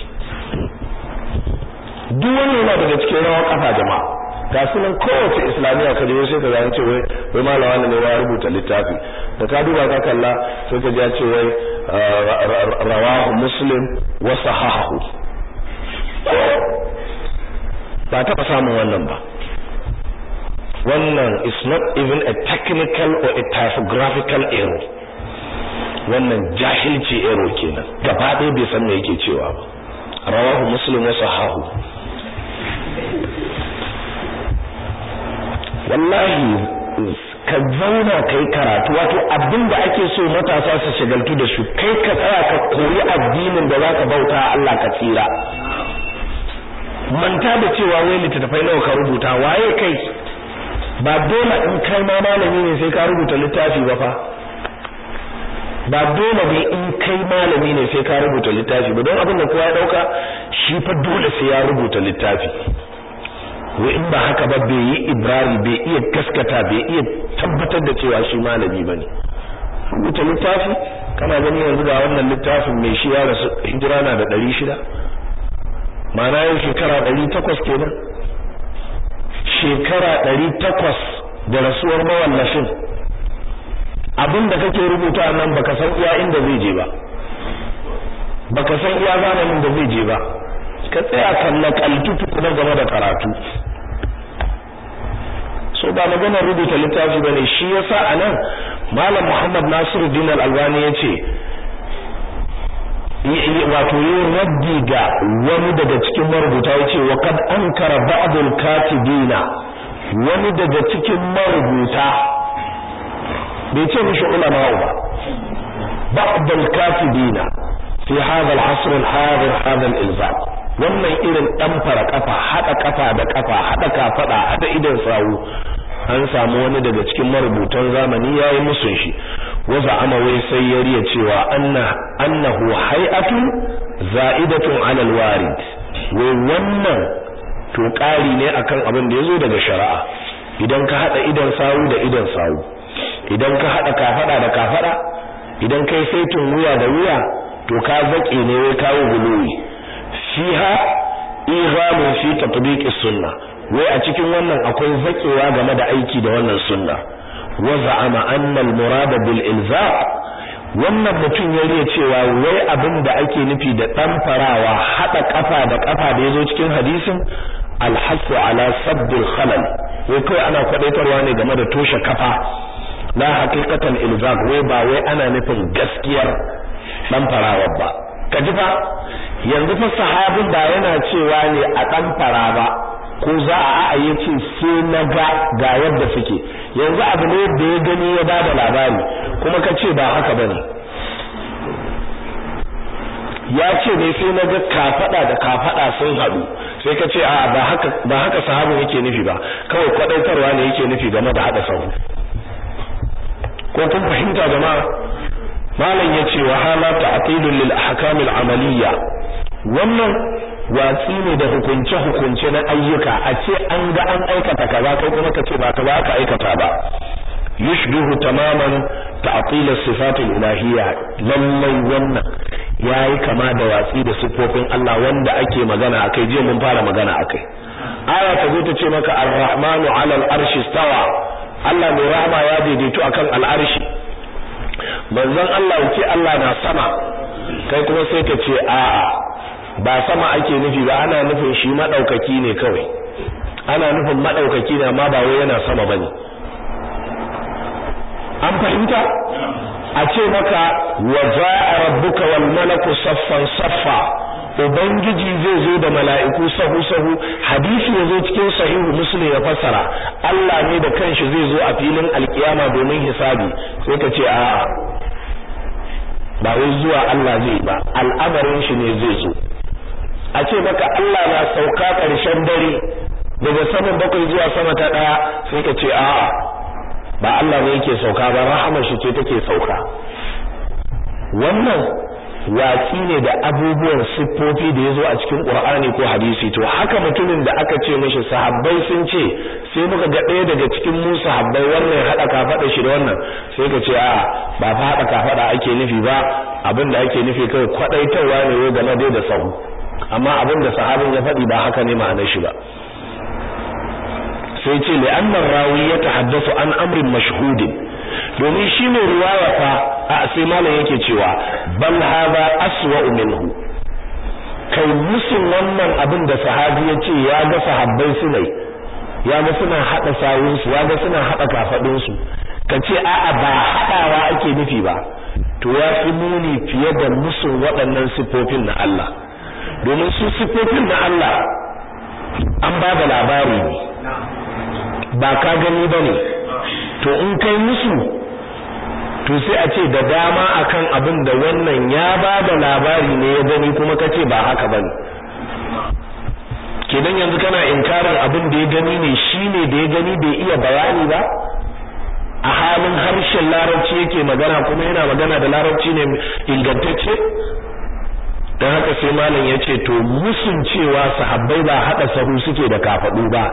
Duk wani yana daga cikin rawa kafa jama'a ga su nan kowace islamiyya ka je sai ka gane ce wai wai malawa ne ya rubuta littafi. Da ka duba ka kalla sai ka ji ce wai rawahu muslim wa sahahu. Ba taɓa samun wannan ba. Wannan is not even a technical or a typographical error. Wannan jahilci error kenan. Gaba ɗaya bai san me yake cewa ba. Rawahu muslim wa sahahu. Wallahi ka zauna kai karatu. Wato abin da ake so matasa su shagaltu da shi kai ka tsaya ka koyi addinin da zaka bauta Allah ka tsira. Manta da cewa wai littattafai nawa ka rubuta waye kai? Ba dole in kai ma malami ne sai ka rubuta littafi ba fa. Ba dole ne in kai malami ne sai ka rubuta littafi ba don abin da kowa ya ɗauka shi fa dole sai ya rubuta littafi. Wai in ba haka ba bai yi ibrari bai iya gaskata bai iya tabbatar da cewa shi malami ba ne rubuta littafi kana gani yanzu ga wannan littafin mai shi ya rasu hijira na da 600 ma'ana yau shekara 800 kenan. Shekara ɗari takwas da rasuwar mawallafin. Abin da kake rubuta nan baka san iya inda zai je ba. Baka san iya zamanin da zai je ba. Ka tsaya kan nakaltu tukuna game da karatu. So ba maganar rubuta littafi ba ne shi yasa a nan malam Muhammad Nasiruddin Al-Albani ya ce wato yin raddi ga wani daga cikin marubuta ya ce wa kad ankara ba'dul katibina. Wani daga cikin marubuta bai ce mishi ulama ba ba'dul katibina. Fi hadha al-asr al-hadir al-ilzam. Wannan irin dan fara kafa hada kafa da kafa hada kafada hada idan sawu. An samu wani daga cikin marubutan zamani yayi musun shi. Waza amawai sai ya riya cewa anna annahu hay'atun za'idatun 'ala al-warid wai wannan to ƙari ne akan abin da ya zo daga shari'a. Idan ka hada idan sawu da idan sawu. Idan ka hada kafada da kafada idan kai saitin wuya da wuya to ka zake ne wai kawo guluwi. Fiha ighamun fi tatbiq as-sunnah wai a cikin wannan akwai zakewa game da aiki da wannan sunna wa za'ama anna al-murada bil wannan mutum ya riya cewa wai abin da ake nufi da dan farawa hada kafa da kafa da ya zo cikin hadisin al-hasu ala sadd al-khalal wai kai ana kwadaitarwa ne game da toshe kafa la haqiqatan ilzaq wai ba wai ana nufin gaskiyar dan farawa ba kaji fa? Yanzu fa sahabin ba yana cewa ne a dan ba. Ko za a a ya ce sai na ga ga yadda suke. Yanzu abu ne da ya gani ya ba da labari kuma ka ce ba haka ba ne ya ce ne sai na ga kafada da kafada sun hadu sai ka ce a ba haka ba sahabin yake nufi ba. Kawai kwadaitarwa ne yake nufi game da hada sahu. Ko kun fahimta jama'a? Malam ya ce wa hala ta'tilun lil ahkam al amaliyya. Wannan watsi ne da hukunce hukunce na ayyuka. A ce an ga an aikata kaza kai kuma ka ce ba ka ba ka aikata ba. Yushbihu tamaman ta'til as-sifat al-ilahiyya. Lallai wannan yayi kama da watsi da sifofin Allah wanda ake magana akai je mun fara magana akai aya ta zo ta ce maka ar-rahmanu 'ala al-arshi istawa. Allah mai rahama ya daidaito akan al-arshi. Manzon Allah yake Allah na sama. Kai kuma sai ka ce a'a. Ba sama ake nufi ba ana nufin shi madaukaki ne kawai. Ana nufin madaukaki ne amma ba wai yana sama ba ne an fahimta? A ce maka wa za a rabbuka wal malaku saffan saffa. Ubangiji zai zo da mala'iku sahu sahu hadisi ya zo cikin sahihu muslim ya fassara. Allah ne da kanshi zai zo a filin alkiyama domin hisabi. Sai ka ce a'a. Ba wai zuwa Allah zai ba. Al'amarin shi ne zai zo. A ce maka Allah na sauka ƙarshen dare daga saman bakwai zuwa sama ta ɗaya sai ka ce a'a ba Allah ne yake sauka ba rahamar shi ce take sauka. Wannan watsi ne da abubuwan siffofi da ya zo a cikin ƙur'ani ko hadisi. To haka mutumin da aka ce mashi sahabbai sun ce sai muka ga ɗaya daga cikin mu sahabbai wannan ya haɗa kafaɗa shi da wannan. Sai ka ce a ba fa haɗa kafaɗa ake nufi ba abin da ake nufi kawai kwaɗaitarwa ne game da sahu. Amma abin da sahabin ya faɗi ba haka ne ma'anar shi ba. Sai ce li'annar rawi ya tahaddasu an amrin mashhudin. Domin shi ne riwaya fa a sai malam yake cewa bal hadha aswa minhu. Kai musun wannan abin da sahabi ya ce ya ga sahabbai su ne. Ya ga suna hada sawun su ya ga suna hada kafadun su kace a'a ba hadawa ake nufi ba. To ya fi muni fiye da musun waɗannan sifofin na Allah. Domin su sifofin na Allah an ba da labari ne. Ba ka gani ba ne to in kai musu to sai a ce da dama akan abin da wannan ya ba da labari ne ya gani kuma kace ba haka ba ne kenan yanzu kana inkarin abin da ya gani ne shine da ya gani bai iya bayani ba? A halin harshen larabci yake magana kuma yana magana da larabci ne ingantacce? Don haka sai malam ya ce to musun cewa sahabbai ba haɗa sahu suke da kafaɗu ba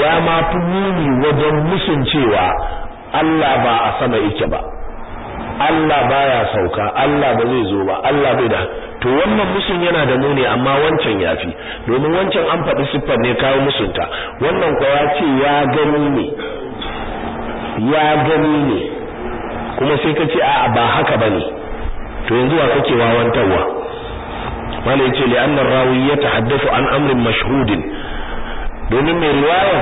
ya ma fi muni wajen musun cewa Allah ba a sama yake ba. Allah baya sauka Allah ba zai zo ba Allah bai da to wannan musun yana da muni amma wancan yafi domin wancan an faɗi siffar ne kawo musunta. Wannan kuwa ya ce ya gani ne ya gani ne. Kuma sai ka ce a'a ba haka ba ne to yanzu wa kake wawantarwa? Wala ya ce li anna rawi yatahaddathu an amrin mashhudin. Domin mai riwaya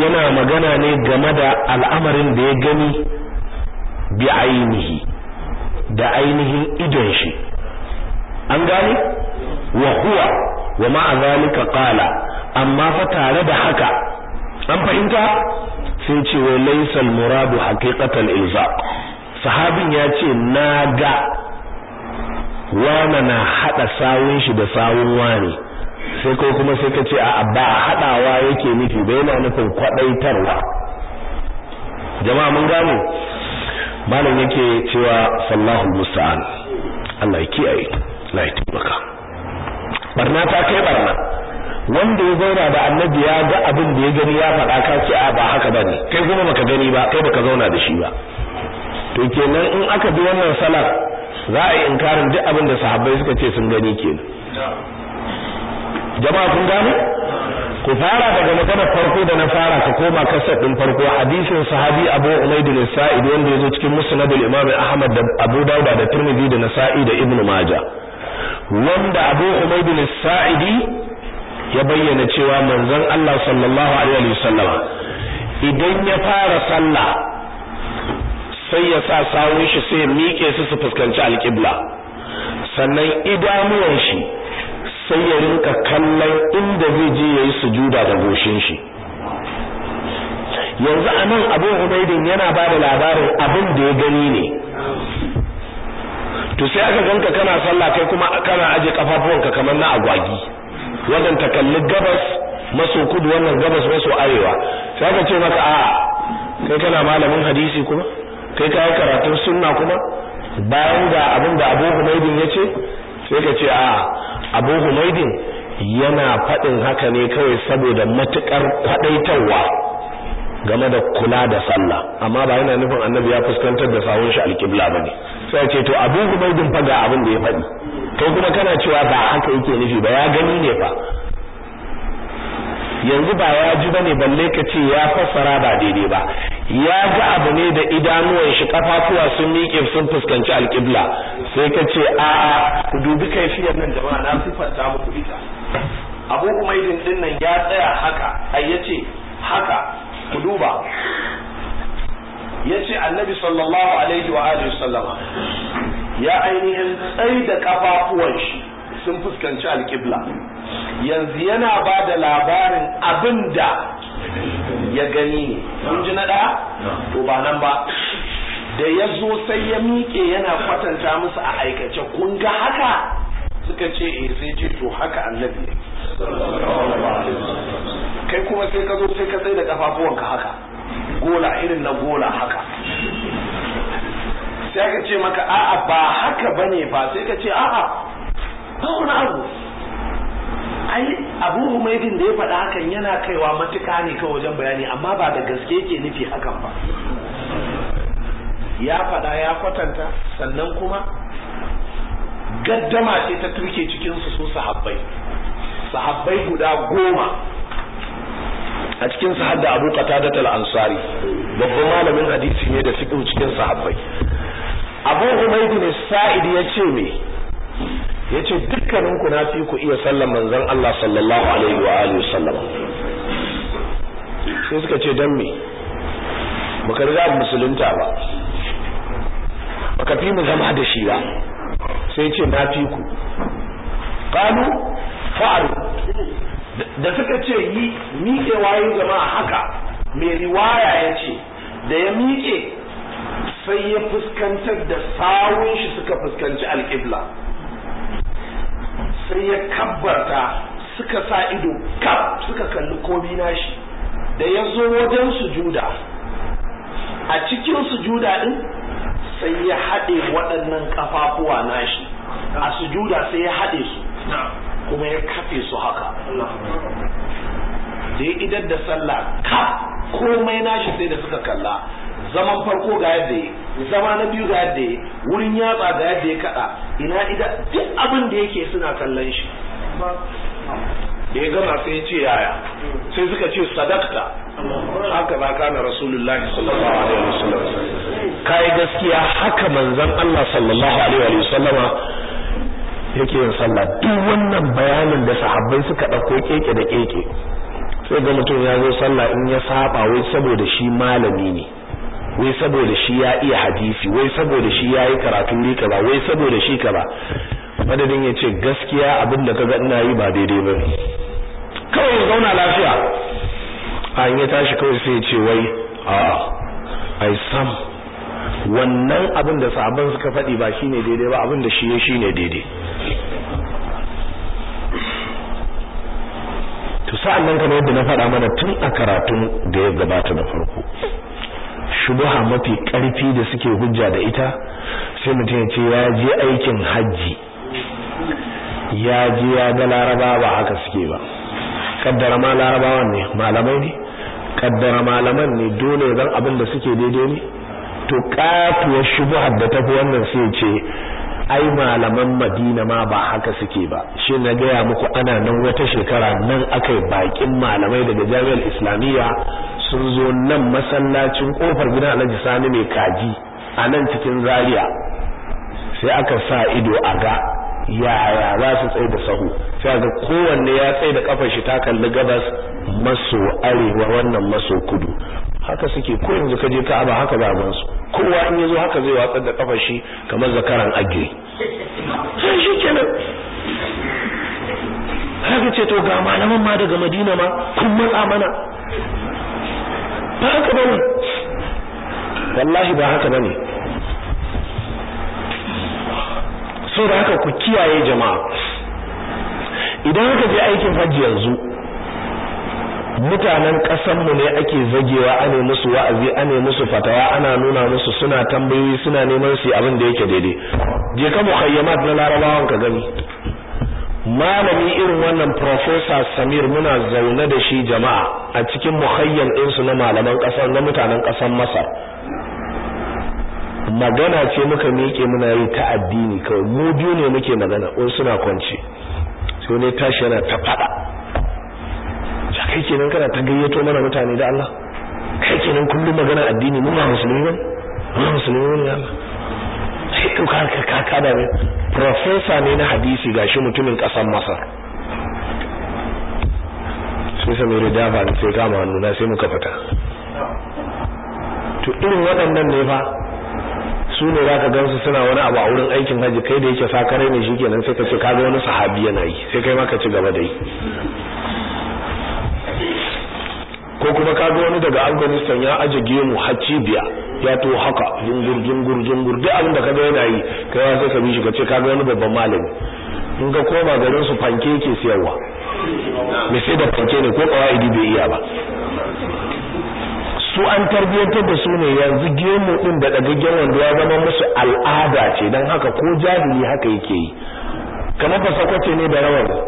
yana magana ne game da al'amarin da ya gani bi ainihi da ainihin idon shi. An gane? Wa huwa wa ma'a zalika qala. Amma fa tare da haka an fahimta? Sai ce wa laysa al-muradu haqiqatan ilzaq. Sahabin ya ce na ga wana na hada sawun shi da sawun wani sai kai kuma sai ka ce a ba hadawa yake nufi ba yana nufin kwadaitarwa jama'a mun gane? Malam yake cewa sallahu musta'an Allah ya kiyaye la ya tabbaka barna ta kai barna. Wanda ya zauna da annabi ya ga abin da ya gani ya faɗa ka ce a ba haka ba ne kai kuma baka gani ba kai baka zauna da shi ba. To kenan in aka bi wannan salat za a yi inkarin duk abin da sahabbai suka ce sun gani kenan. Jama'a kun gane? Ku fara daga magana farko da na fara ka koma ƙasar din farko. Hadisin sahabi Abu Umayd al-Sa'id wanda ya zo cikin Musnad al-Imam Ahmad da Abu Dawud da Tirmidhi da Nasa'i da Ibn Majah. Wanda Abu Umayd al-Sa'idi ya bayyana cewa manzon Allah sallallahu alaihi wasallama idan ya fara sallah sai ya sa sawun shi sai miƙe su su fuskanci alƙibla. Sannan idanuwan shi sai ya rinka kallon inda zai je yayi sujuda da goshin shi. Yanzu a nan Abu Ubaidin yana ba da labarin abin da ya gani ne. To sai aka ganka kana sallah kai kuma kana aje kafafuwanka kamar na agwagi. Wannan ta kalli gabas maso kudu wannan gabas maso arewa. Sai aka ce maka a kai kana malamin hadisi kuma? Kai kai karatun sunna kuma? Bayan ga abin da Abu Humaydin ya ce sai ka ce a Abu Humaydin yana faɗin haka ne kawai saboda matuƙar kwadaitarwa game da kula da sallah. Amma ba yana nufin annabi ya fuskantar da sawun shi alƙibla ba ne sai ce to Abu Humaydin fa ga abin da ya faɗi. Kai kuma kana cewa ba haka yake nufi ba ya gani ne fa. Yanzu ba ya ji ba ne balle ka ce ya fassara ba daidai ba. Ya ga abu ne da idanuwan shi kafafuwa sun miƙe sun fuskanci alƙibla. Sai ka ce a a ku dubi kaifiyar nan jama'a na sifanta muku ita. Abu Umaydin ɗin nan ya tsaya haka ai ya ce haka ku duba. Yace Annabi sallallahu alaihi wa alihi sallama ya ainihin tsayi da kafafuwan shi sun fuskanci alƙibla. Yanzu yana ba da labarin abin da ya gani ne. Kun ji na ɗaya? To ba nan ba. Da ya zo sai ya miƙe yana kwatanta musu a aikace. Kun ga haka? Suka ce eh sai ce to haka annabi ne kai kuma sai ka zo sai ka tsaye da kafafuwanka haka. Gola irin na gola haka. Sai aka ce maka a'a ba haka ba ne ba. Sai ka ce a'a ba wani abu. Abu humaidin da ya faɗa hakan yana kaiwa matuka ne kawai wajen bayani amma ba da gaske yake nufi hakan ba. Ya faɗa ya kwatanta sannan kuma gaddama ce ta turke cikinsu su sahabbai. Sahabbai guda goma. A cikin su hadda Abu Qatada al-Ansari. Babban malamin hadisi ne da cikin sahabbai. Abu Humayd bin Sa'id ya ce me? Ya ce dukkanin ku na fi ku iya sallan manzon Allah sallallahu alaihi wa alihi wasallam. Sai suka ce dan me? Baka riga musulunta ba. Baka fi mu zama da shi ba. Sai ce na fi ku. Qalu fa'alu. Da suka ce yi miƙewa yi jama'a haka. Mai riwaya ya ce da ya miƙe sai ya fuskantar da sawun shi suka fuskanci alƙibla. Sai ya kabbarta suka sa ido kaf suka kalli komi nashi. Da ya zo wajen sujuda a cikin sujuda din sai ya haɗe waɗannan ƙafafuwa nashi. A sujuda sai ya haɗe su kuma ya kafe su haka. Da ya idar da sallah ka komai nashi sai da suka kalla. Zaman farko ga yadda ya zama na biyu ga yadda ya wurin yatsa ga yadda ya kada ina ida duk abin da yake suna kallon shi. Da ya gama sai ce yaya sai suka ce sadakta. Haka ba kana rasulullahi sallallahu alaihi wasallam. Kai gaskiya haka manzon Allah sallallahu alaihi wasallama yake yin sallah. Duk wannan bayanin da sahabbai suka ɗauko keke da keke sai ga mutum ya zo sallah in ya saba wai saboda shi malami ne. Wai saboda shi ya iya hadisi wai saboda shi ya yi karatu ne kaza wai saboda shi kaza. Madadin ya ce gaskiya abin da kaga ina yi ba daidai ba kawai ya zauna lafiya. A ya tashi kawai sai ya ce wai a ai sam wannan abin da suka faɗi ba shine daidai ba abin da shi ya shine daidai. To sa'an nan kamar yadda na faɗa mana tun a karatun da ya gabata na farko. Shubuha mafi ƙarfi da suke hujja da ita sai mutum ya ce ya je aikin hajji. Ya je ya ga laraba ba haka suke ba. Kaddara ma larabawan ne malamai ne. Kaddara malaman ne dole zan abin da suke daidai ne. To katuwar shubuhar da tafi wannan sai ce ai malaman Madina ma ba haka suke ba. Shi na gaya muku ana nan wata shekara nan aka yi bakin malamai daga jami'ar islamiyya sun zo nan masallacin ƙofar gidan Alhaji Sani mai kaji a nan cikin Zaria. Sai aka sa ido a ga yaya za su tsaye da sahu. Sai ga kowanne ya tsaye da kafar shi ta kalli gabas maso arewa wannan maso kudu. Haka suke. Ko yanzu ka je Ka'aba haka ba gan su. Kowa in ya zo haka zai watsar da kafar shi kamar zakaran agiri sai shi kenan. Haka ce to ga malaman ma daga Madina ma kun matsa mana. Ba haka ba ne wallahi ba haka ba ne so da haka ku kiyaye jama'a. Idan aka je aikin hajji yanzu mutanen ƙasanmu ne ake zagewa ane musu wa'azi ane musu fatawa ana nuna musu suna tambayoyi suna neman su abin da yake daidai. Je ka mukhayyamat na larabawan ka gani. Malami irin wannan professor Samir muna zaune da shi jama'a a cikin mukhayyam din su na malaman ƙasar na mutanen ƙasar Masar. Magana ce muka miƙe muna yi ta addini kawai. Mu biyu ne muke magana wani suna kwance. Sai ne tashi yana ta faɗa kai kenan kana ta gayyato mana mutane da Allah? Kai kenan kullum magana addini mu ba musulmi ba mu musulmi ne Allah. Sai to ka ka ka da professor ne na hadisi gashi mutumin ƙasar Masar. Sai sai mai da ba sai kama hannu na sai muka fita. To irin waɗannan ne fa su ne za ka gansu suna wani abu a wurin aikin haji kai da yake sakare ne shi kenan sai ka ce ka ga wani sahabi yana yi sai kai ma ka ci gaba da yi. Ko kuma ka ga wani daga Afghanistan ya aje gemu hacci biya ya to haka jungur jungur jungur duk abin da kaga yana yi kai ma sai ka bi shi ka ce ka ga wani babban malami. In ka koma garin su fanke yake siyarwa. Me sai da fanke ne ko kawaidi bai iya ba. Su an tarbiyyantar da su ne yanzu gemu din da dagaggen wanda ya zama musu al'ada ce dan haka ko jahili haka yake yi. Kamar fasakwace ne da rawani.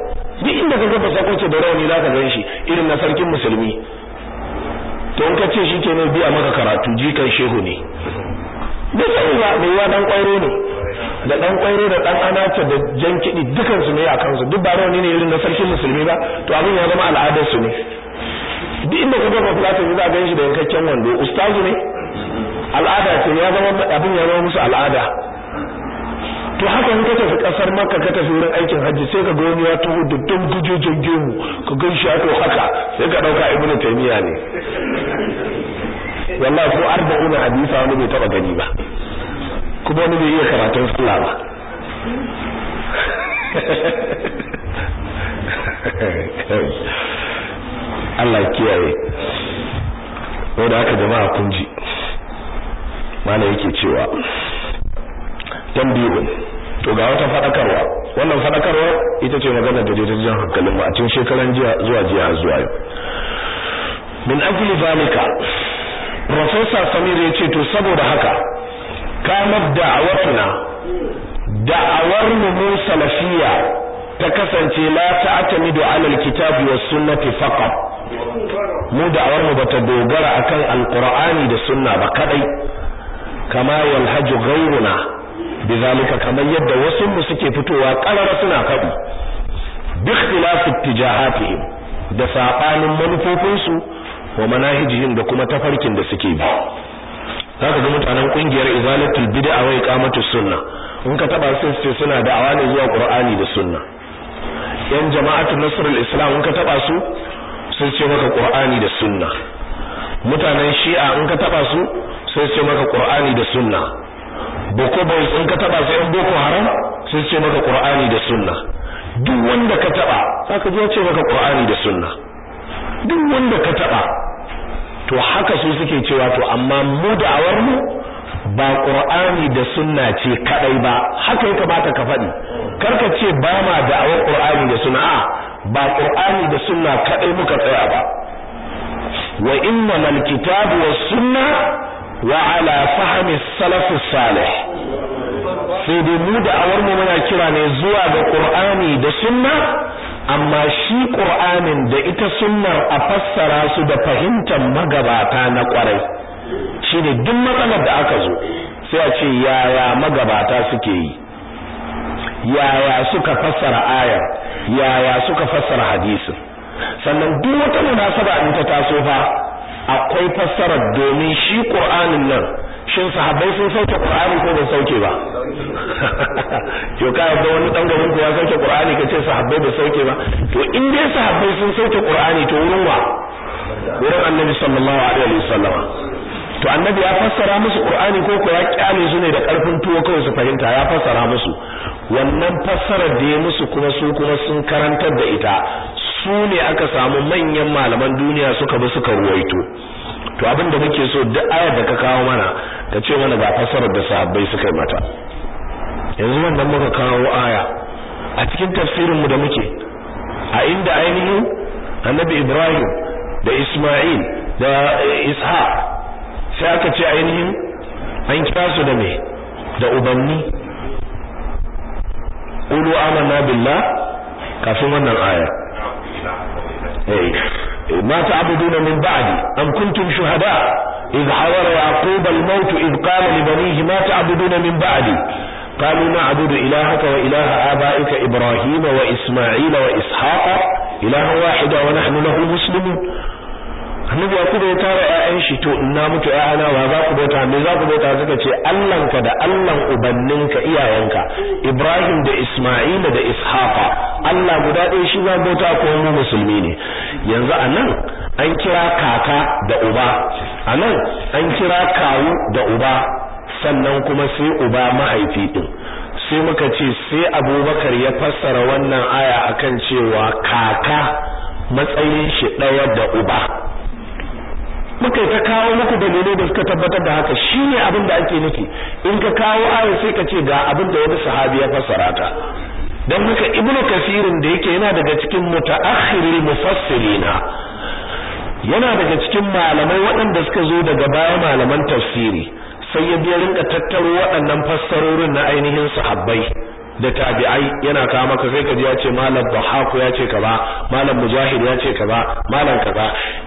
Duk inda ka ga fasakwace da rawani zaka gan shi irin na sarkin musulmi. To in ka ce shi ke biya maka karatu jikan shehu ne. Bai sani ba mai wa dan kwairo ne. Da dan kwairo da dan anace da jan kiɗi dukan su ne a kansu. Duk ba rawani ne irin na sarkin musulmi ba to abin ya zama al'adar su ne. Duk inda ka ga fulata za ga shi da yankakken wando. Ustazu ne? Al'ada ce ya zama abin ya zama musu al'ada. To haka in ka tafi ƙasar makka ka tafi wurin aikin hajji sai ka ga wani ya taho da dan gujojin gemu. Ka gan shi haka sai ka ɗauka ibnu taymiya ne. Wallahi ko arba'una hadisa wani bai taba gani ba. Kuma wani bai iya karatun sallah ba. Allah kiyaye. Wanda haka jama'a kun ji. Mana yake cewa tambihun to ga wata fadakarwa. Wannan fadakarwa ita ce magana da daidaitun jan hankalin mu a cikin shekaran jiya zuwa jiya zuwa yau. Min ajli zalika professor Samir ya ce to saboda haka kamar da'awatuna da'awar mu salafiyya ta kasance la ta'tamidu 'ala al-kitabi was sunnati faqat. Mu da'awar mu bata dogara akan alqur'ani da sunna ba kadai. Kama yalhaju ghayruna bizalika kamar yadda wasu mu suke fitowa karara suna faɗi. Bi ikhtilaf ittijahatihim da sabanin manufofinsu wa manahijihim da kuma tafarkin da suke bi. Zaka ga mutanen ƙungiyar izalatul bid'a wa iqamatus sunna. In ka taba su ce suna da'awa ne zuwa qur'ani da sunna. Yan jama'atul nasrul islam in ka taba su sun ce maka qur'ani da sunna. Mutanen shi'a in ka taba su sai ce maka qur'ani da sunna. Boko boys in ka taba su yan boko haram sai ce maka qur'ani da sunna. Duk wanda ka taba zaka ji ya ce maka qur'ani da sunna. Duk wanda ka taba to haka su suke cewa to amma mu da'awar mu ba qur'ani da sunna ce kadai ba. Haka ya kamata ka faɗi. Karka ce ba ma da'awar qur'ani da sunna. A ba qur'ani da sunna kadai muka tsaya ba. Wa inna al-kitabu was sunna wa ala fahmi salaf salih. Sai dai mu da'awar mu muna kira ne zuwa ga qur'ani da sunna amma shi qur'anin da ita sunnar a fassara su da fahimtar magabata na ƙwarai shine duk matsalar da aka zo sai a ce yaya magabata suke yi. Yaya suka fassara ayar yaya suka fassara hadisin. Sannan duk wata munasaba in ta taso fa akwai fassarar domin shi qur'anin nan shin sahabbai sun sauke qur'ani ko ba sauke ba? To ka ga wani dan garin ku ya sauke qur'ani kace sahabbai ba sauke ba? To in dai sahabbai sun sauke qur'ani to wurin wa? Wurin annabi sallallahu alaihi wasallam. To annabi ya fassara musu qur'ani ko ko ya ƙyale su ne da ƙarfin tuwo kawai su fahimta ya fassara musu. Wannan fassarar da ya musu kuma su kuma sun karantar da ita su ne aka samu manyan malaman duniya suka bi suka ruwaito. To abin da muke so duk ayar da ka kawo mana ka ce mana ga fassarar da sahabbai suka yi mata. Yanzu wannan muka kawo aya a cikin tafsirin mu da muke a inda ainihin annabi Ibrahim da Isma'il da Ishaq sai aka ce ainihin an kira su da me? Da ubanni. Qulu amanna billah kafin wannan aya. Eh. ما تعبدون من بعدي أم كنتم شهداء؟ إذ حضر يعقوب الموت إذ قال لبنيه ما تعبدون من بعدي؟ قالوا نعبد إلهك وإله آبائك إبراهيم وإسماعيل وإسحاق إلها واحدا ونحن له مسلمون annabi yakubu ya tara ƴaƴan shi to ina mutu ƴaƴana wa za ku bauta me za ku bauta? Suka ce Allahnka da Allahn ubanninka iyayenka Ibrahim da Isma'ila da Ishaqa. Allah guda ɗaya shi za bauta ko mu musulmi ne. Yanzu a nan an kira kaka da uba a nan an kira kawu da uba sannan kuma sai uba mahaifi din sai muka ce sai Abubakar ya fassara wannan aya akan cewa kaka matsayin shi ɗaya da uba. Muka ta kawo muku dalilai da suka tabbatar da haka. Shine abin da ake nufi. In ka kawo aya sai ka ce ga abin da wani sahabi ya fassara ta. Dan haka ibnu kasirin da yake yana daga cikin mutaakhiril mufassirina. Yana daga cikin malamai waɗanda suka zo daga baya malaman tafsiri. Sai ya biya rinka tattaro waɗannan fassarorin na ainihin sahabbai. Da tabi'ai yana kawo maka sai ka ji ya ce malam Bahaku ya ce kaza malam Mujahid ya ce kaza malam kaza.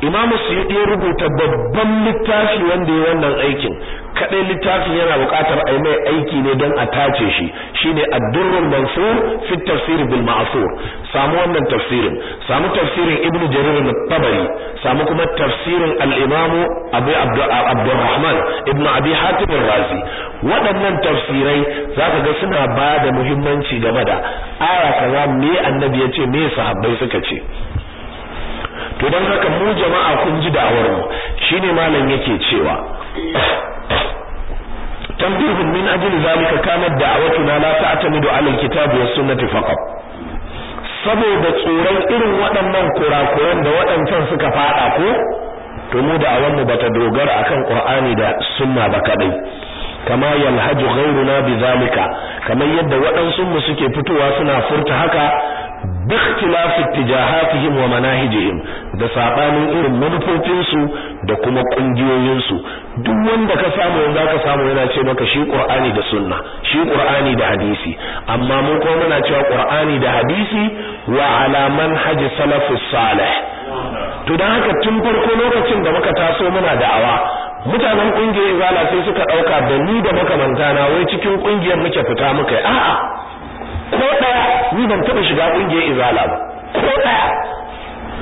Imam Suyuti ya rubuta babban littafi wanda ya wannan aikin. Kadai littafin yana buƙatar ai mai aiki ne don a tace shi. Shine ad-durrul mansur fi tafsir bil ma'thur samu wannan tafsirin. Samu tafsirin Ibn Jarir al-Tabari. Samu kuma tafsirin al-Imam Abu Abdurrahman Ibn Abi Hatim al-Razi. Waɗannan tafsirai zaka ga suna ba da muhimmanci game da aya kaza me annabi ya ce me sahabbai suka ce. To don haka mu jama'a kun ji da'awar mu. Shine malam yake cewa tanbihun min ajli zalika kanat da'awatuna la ta'tamidu 'ala al-kitabi sunnati faqat. Saboda tsoron irin waɗannan kurakuran da waɗancan suka fada ko to mu da'awar mu bata dogara akan Qur'ani da sunna ba kadai kama yalhaju ghayruna bizalika kamar yadda waɗansu mu suke fitowa suna furta haka bi ikhtilafi ittijahatihim wa manahijihim da sabanin irin manufofin su da kuma ƙungiyoyin su duk wanda ka samu yanzu ka samu yana ce maka shi Qur'ani da sunna shi Qur'ani da hadisi. Amma mu ko muna cewa Qur'ani da hadisi wa ala manhaj salafus salih. To dan haka tun farko lokacin da muka taso muna da'awa mutanen ƙungiyar izala sai suka ɗauka da ni da makamanta na wai cikin ƙungiyar muke fita muka a'a ko ɗaya ni ban taba shiga ƙungiyar izala ba. Ko ɗaya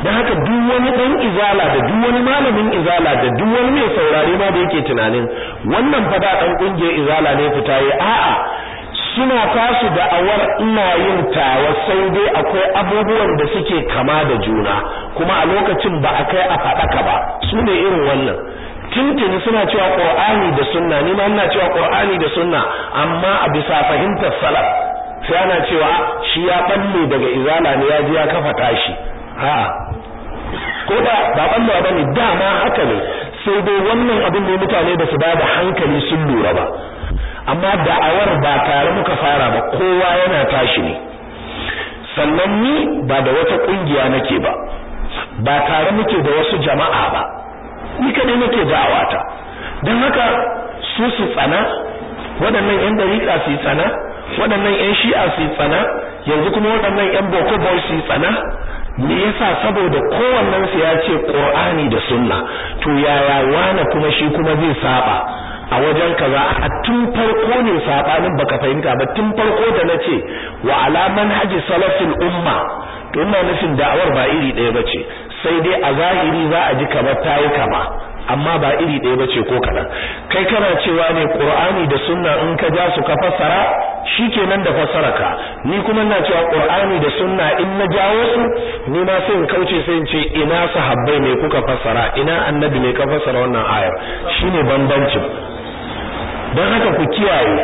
dan haka duk wani dan izala da duk wani malamin izala da duk wani mai saurare ma da yake tunanin wannan fa da dan ƙungiyar izala ne fita yi. A'a suna da awar ina yin tawa sai dai akwai abubuwan da suke kama da juna. Kuma a lokacin ba a kai a faɗaka ba. Su ne irin wannan. Tintini suna cewa qur'ani da sunna ni ma ina cewa qur'ani da sunna amma a bisa fahimtar salaf. Sai ana cewa shi ya balle daga izala ne ya ji ya kafa tashi. Ha ko da ba balle ba ne dama haka ne. Sai dai wannan abin ne mutane da su ba da hankali sun lura ba. Amma da'awar ba tare muka fara ba kowa yana tashi ne. Sannan ni ba da wata ƙungiya nake ba ba tare muke da wasu jama'a ba. Ni kadai nake da'awata don haka su su tsana waɗannan yan dariƙa su tsana waɗannan yan shi'a su tsana yanzu kuma waɗannan yan boko boy su tsana? Me yasa saboda kowannen su ya ce qur'ani da sunna? To yaya wane kuma shi kuma zai saba? A wajen kaza a tun farko ne sabanin baka fahimta ba tun farko da nace wa ala manhaji salafil umma. To ina nufin da'awar ba iri ɗaya bace sai dai a zahiri za a ji kamar tayi kama. Amma ba iri ɗaya bace ko kaɗan. Kai kana cewa ne qur'ani da sunna in ka ja su ka fassara shikenan da fassara ka ni kuma ina cewa qur'ani da sunna in na jawo su ni ma sai in kauce sai in ce ina sahabbai ne kuka fassara ina annabi ne ka fassara wannan ayar. Shine bambancin. Don haka ku kiyaye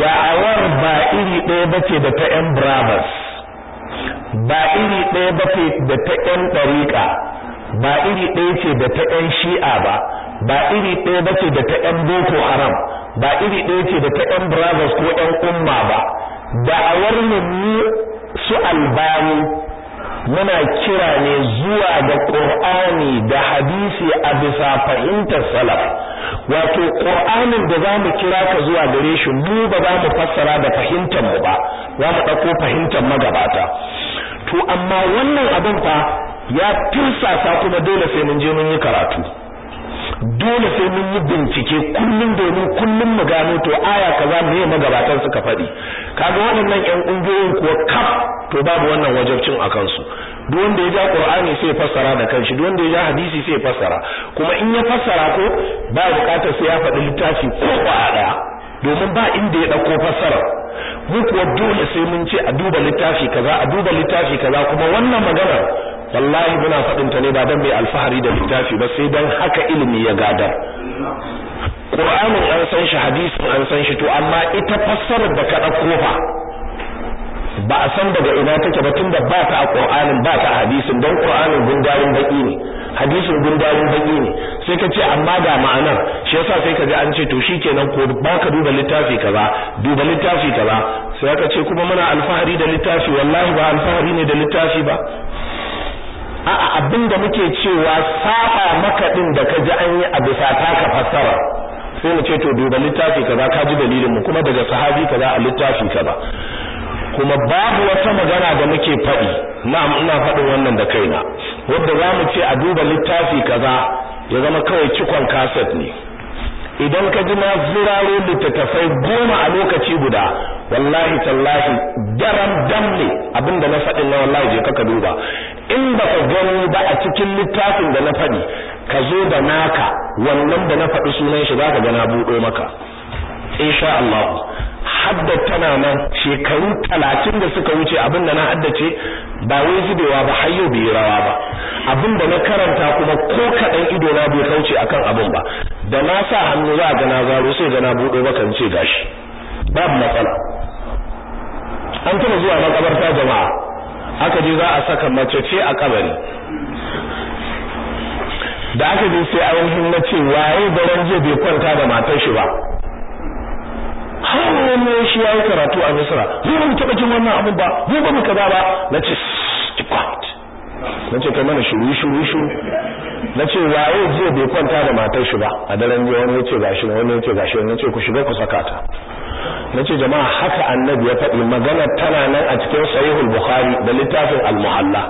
da'awar ba iri ɗaya bace da ta ƴan brothers ba iri ɗaya bace da ta ƴan ɗariƙa. Ba iri ɗaya ce da ta ƴan shi'a ba ba iri ɗaya bace da ta ƴan boko haram ba iri ɗaya ce da ta ƴan brothers ko ƴan umma ba. Da'awar mu su albani muna kira ne zuwa ga Qur'ani da hadisi a bisa fahimtar salaf. Wato Qur'anin da za mu kira ka zuwa gare shi mu ba za mu fassara da fahimtar mu ba za mu ɗauko fahimtar magabata. To amma wannan abin fa ya tirsasa kuma dole sai mun je mun yi karatu. Dole sai mun yi bincike kullum domin kullum mu gano to aya kaza me magabatan suka faɗi. Kaga waɗannan ƴan ƙungiyoyin kuwa kaf to babu wannan wajibcin a kansu. Duk wanda ya ja Qur'ani sai ya fassara da kanshi duk wanda ya ja hadisi sai ya fassara. Kuma in ya fassara ko ba buƙatar sai ya faɗi littafi ko ɗaya. Domin ba inda ya ɗauko fassara mu kuwa dole sai mun ce a duba littafi kaza a duba littafi kaza kuma wannan maganar wallahi muna faɗin ta ne ba dan mai alfahari da littafi ba sai dan haka ilimi ya gadar. Qur'anin an san shi hadisin an san shi to amma ita fassarar da ka ɗauko fa ba a san daga ina take ba tunda ba ta a Qur'anin ba ta a hadisin don Qur'anin gundarin baki ne. Hadisin gundarin baki ne. Sai ka ce amma ga ma'anar. Shi yasa sai ka ji an ce to shikenan ko ba ka duba littafi kaza duba littafi kaza. Sai aka ce kuma muna alfahari da littafi. Wallahi ba alfahari ne da littafi ba. A'a abin da muke cewa saba maka din da kaji an yi a bisa taka fassara. Sai mu ce to duba littafi kaza ka ji dalilin mu kuma daga sahabi kaza a littafi kaza. Kuma babu wata magana da muke faɗi. Na'am ina faɗin wannan da kaina. Wanda za mu ce a duba littafi kaza ya zama kawai cikon kaset ne. Idan ka ji na zuraro littattafai goma a lokaci guda wallahi tallahi daram dam ne abin da na faɗin na wallahi je ka duba. In ba ka gani ba a cikin littafin da na faɗi ka zo da naka wannan da na faɗi sunan shi za ka ga na buɗo maka. Insha Allah. Hadda tana nan shekaru talatin da suka wuce abin da na haddace ba wai zubewa ba har yau bai rawa ba. Abin da na karanta kuma ko kaɗan ido na bai kauce akan abin ba. Da na sa hannu za ga na zaro sai ga na buɗo maka in ce gashi. Babu matsala. An tuna zuwa makabarta jama'a. Aka je za a saka mace ce a kabari. Da aka je sai ainihin na ce waye daren jiya bai kwanta da matar shi ba? Har wani shi ya yi karatu a misra mu ba mu taɓa jin wannan abin ba. Mu ba mu kaza ba. Na ce quiet. Na ce kai mana shuru shuru shuru na ce waye jiya bai kwanta da matar shi ba? A daren jiya wani ya ce gashi wani ya ce gashi wani ya ce ku shiga ku saka ta. Na ce jama'a haka annabi ya faɗi. Magana tana nan a cikin sahihul bukhari da littafin al-muhalla.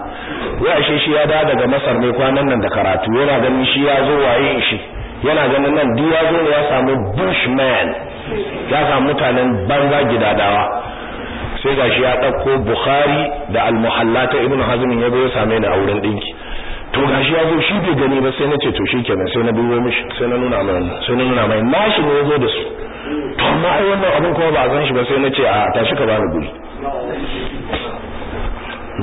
Ya ashe shi ya da daga masar ne kwanan nan da karatu. Yana ganin shi ya zo waye shi. Yana ganin nan duk ya zo ne ya samu bushman. Ya samu mutanen banza gidadawa. Sai gashi ya ɗauko bukhari da al-muhalla ta ibnu hazm ya zo ya same ni a wurin dinki to gashi ya zo shi bai gani ba sai na ce to shikenan sai na dubo mishi sai na nuna mai sai na nuna mai. Nashi ne ya zo da su. To amma ai wannan abin kuma ba a san shi ba sai na ce a tashi ka bani guri.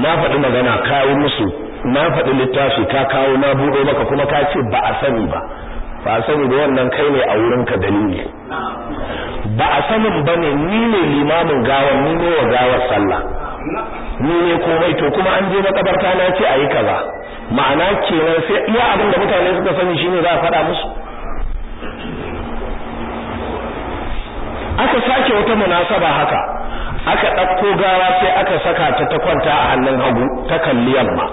Na faɗi magana kawo musu na faɗi littafi ka kawo na buɗe maka kuma ka ce ba a sani ba. Ba a sani ba wannan kai ne a wurin ka dalili. Ba a sanin ba ne ni ne limamin gawar ni ne wa gawar sallah. Ni ne komai to kuma an je makabarta na ce a yi kaza. Ma'ana kenan sai iya abin da mutane suka sani shine za a faɗa musu. Aka sake wata munasaba haka aka ɗauko gawa sai aka saka ta ta kwanta a hannun hagu ta kalli yamma.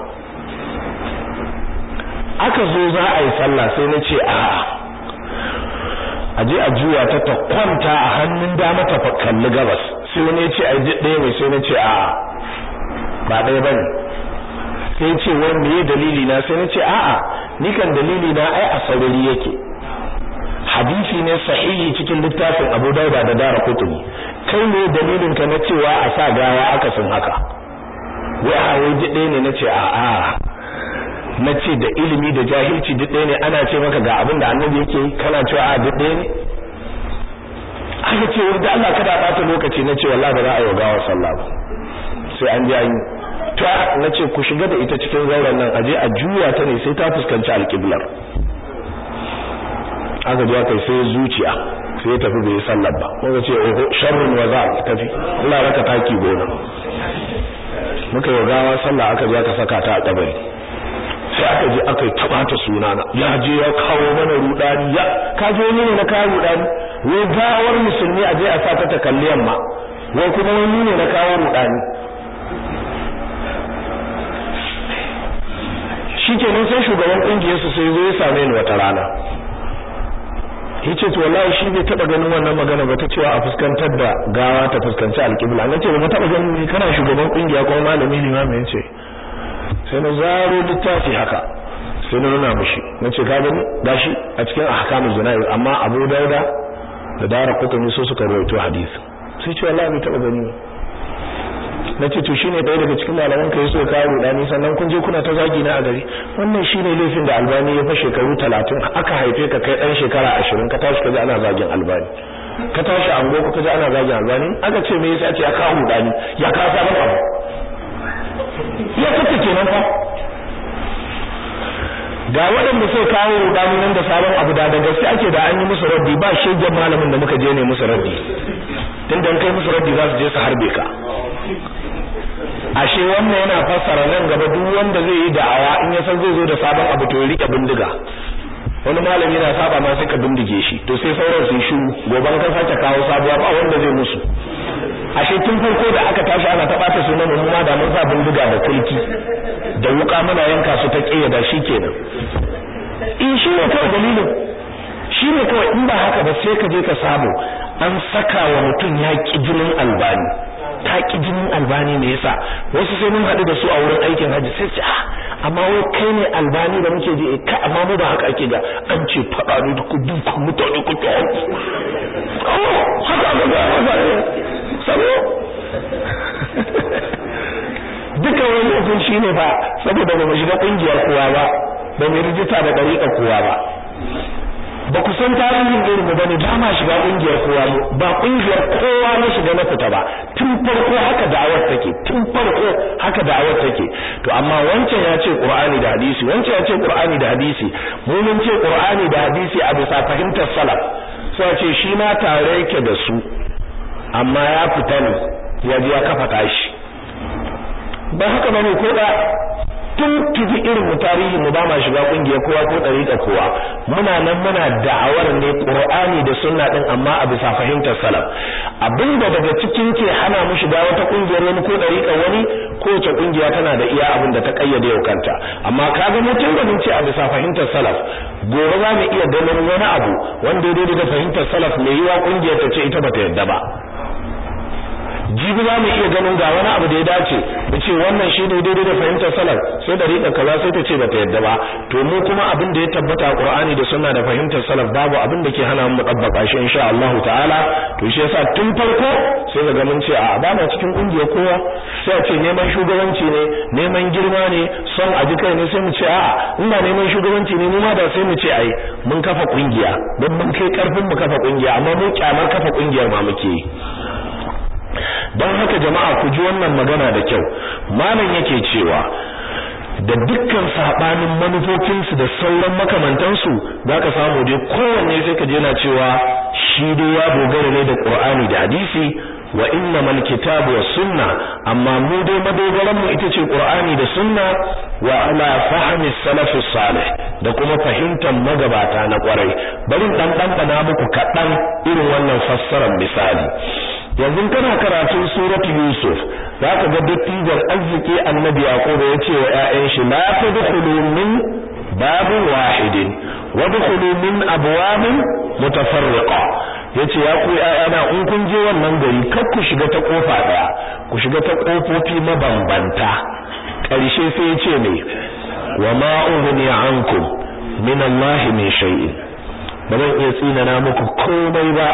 Aka zo za a yi sallah sai na ce a'a. A je a juya ta ta kwanta a hannun dama ta kalli gabas. Sai wani ya ce a ji ɗaya mai sai na ce a'a. Ba ɗaya ba ne sai ce wani me dalili na sai na ce a'a. Ni kan dalili na ai a saurari yake. Hadisi ne sahihi cikin littafin Abu Dauda da Dara Qutni. Kai ne dalilin ka na cewa a sa gawa aka sun haka? Wai a wai ɗaya ne. Nace a a nace da ilimi da jahilci duk ɗaya ne ana ce maka ga abin da annabi yake kana cewa a duk ɗaya ne? Aka ce wanda Allah kada bata lokaci nace wallahi ba za a yi gawa sallah ba. Sai an ji an yi. To nace ku shiga da ita cikin zauren nan aje a juya ta ne sai ta fuskanci alƙiblar. Aka ji aka sai zuciya sai tafi bai sallar ba. Muka ce oho sharrun wa za tafi. Allah raka taki gona. Muka yi gawa sallah aka je aka saka ta a kabari. Sai aka je aka yi taba ta sunana. Ya je ya kawo mana rudani ya ka je ne na kawo rudani wai gawar musulmi a je a sa ta ta kalli yamma. Wai kuma wani ne na kawo rudani shikenan sai shugaban ƙungiyar su sai zo ya same ni wata rana. Yace to wallahi shi bai taba ganin wannan magana ba ta cewa a fuskantar da gawa ta fuskanci alƙibla. Nace ba taba ganin kana shugaban ƙungiya ko malami ne ma me ya ce sai na zaro littafi haka sai na nuna mishi nace ka gani? Gashi a cikin ahkamul jana'iz amma Abu Dauda da Dara Qutni so suka rawaito hadisi. Sai ce wallahi bai taba gani nace to shine ɗaya daga cikin malaman ka yaso ka rudani sannan kun je kuna ta zagi na a gari. Wannan shine laifin da Albani ya fa shekaru 30 aka haife ka kai dan shekara 20 ka tashi kaje ana zagin Albani. Ka tashi ango ka kaje ana zagin Albani. Aka ce me yasa ce ya kawo rudani ya ka sabon abu? Ya kace kenan fa. Ga waɗanda sai kawo rudani nan da sabon abu da da gaske ake da an yi musu raddi ba shegen malamin da muka je ne musu raddi. Tunda kai musu raddi za su je su harbe ka. Ashe wannan yana fassara nan gaba duk wanda zai yi da'awa in ya san zai zo da sabon abu to ya riƙe bindiga. Wani malami na saba ma sai ka bindige shi to sai sauran su yi shiru. Goban ka sake kawo sabuwa ba wanda zai musu. Ashe tun farko da aka tashi ana ta bata sunan mu ma da mun sa bindiga da kulki da wuka muna yanka su ta kiyaye shi kenan. In shi ne kawai dalilin. Shi ne kawai in ba haka ba sai ka je ka samu an saka wa mutum ya ki jinin albani. Ta ki jinin albani me yasa wasu sai mun haɗu da su a wurin aikin hajji sai ce ah amma wai kai ne albani da muke ji ka amma mu ba haka ake ga an ce faɗa ne ku mutane ku ta oh haka ga sabo? Duka wani mutum shine fa saboda ba mu shiga ƙungiyar kowa ba ba mu rijista da dariƙa kowa ba. Ba ku san tarihin irin mu ba ne ba ma shiga ƙungiyar kowa ba ƙungiyar kowa na shiga na fita ba. Tun farko haka da'awar take tun farko haka da'awar take. To amma wancan ya ce qur'ani da hadisi wancan ya ce qur'ani da hadisi. Mu mun ce qur'ani da hadisi a bisa fahimtar salaf. Sai ce shi ma tare yake da su amma ya fita ne ya ji ya kafa tashi. Ba haka ba ne ko da tun tufi irin mu tarihi mu ba ma shiga ƙungiya kowa ko dariƙa kowa. Muna nan muna da'awar ne Qur'ani da sunna din amma a bisa fahimtar salaf. Abinda daga cikin ke hana mu shiga wata ƙungiyar wani ko dariƙa wani kowace ƙungiya tana da iya abin da ta kayyade yau kanta. Amma kaga mutum da ce a bisa fahimtar salaf gobe za mu iya ganin wani abu wanda daidai da fahimtar salaf mai yiwa ƙungiyar ta ce ita bata yadda ba. Jibi za mu iya ganin ga wani abu da ya dace da ce wannan shi ne daidai da fahimtar salaf sai da riƙa kaza sai ta ce bata yadda ba. To mu kuma abin da ya tabbata a Qur'ani da sunna da fahimtar salaf babu abin da ke hana mu dabbaka shi insha Allah ta'ala. To shi yasa tun farko sai ga mun ce a ba ma cikin ƙungiyar kowa. Sai a ce neman shugabanci ne neman girma ne son a ji kai ne sai mu ce a'a in ba neman shugabanci ne mu ma da sai mu ce ai mun kafa ƙungiya don mun kai ƙarfin mu kafa ƙungiya amma mu kyamar kafa ƙungiyar ma muke yi. Don haka jama'a ku ji wannan magana da kyau. Malam yake cewa da dukkan sabanin manufofinsu da sauran makamantansu zaka samu dai kowanne sai ka je cewa shi dai ya dogara ne da Qur'ani da hadisi wa innamal kitabu was sunna. Amma mu dai madogaran mu ita ce Qur'ani da sunna wa ala fahmi salaf salih da kuma fahimtar magabata na ƙwarai bari dan dan muku kadan irin wannan fassarar misali. Yanzu kana karatun suratul yusuf zaka ga dattijar arziki annabi yaqub ya ce wa ƴaƴan shi la tadkhulu min babin wahidin wadkhulu min abwabin mutafarriqa. Yace ya ku ƴaƴana in kun je wannan gari kar ku shiga ta ƙofa ɗaya ku shiga ta kofofi mabambanta. Ƙarshe sai ya ce ne wa ma ughni ankum min Allah min shay'in. Ba zan iya tsinana muku komai ba.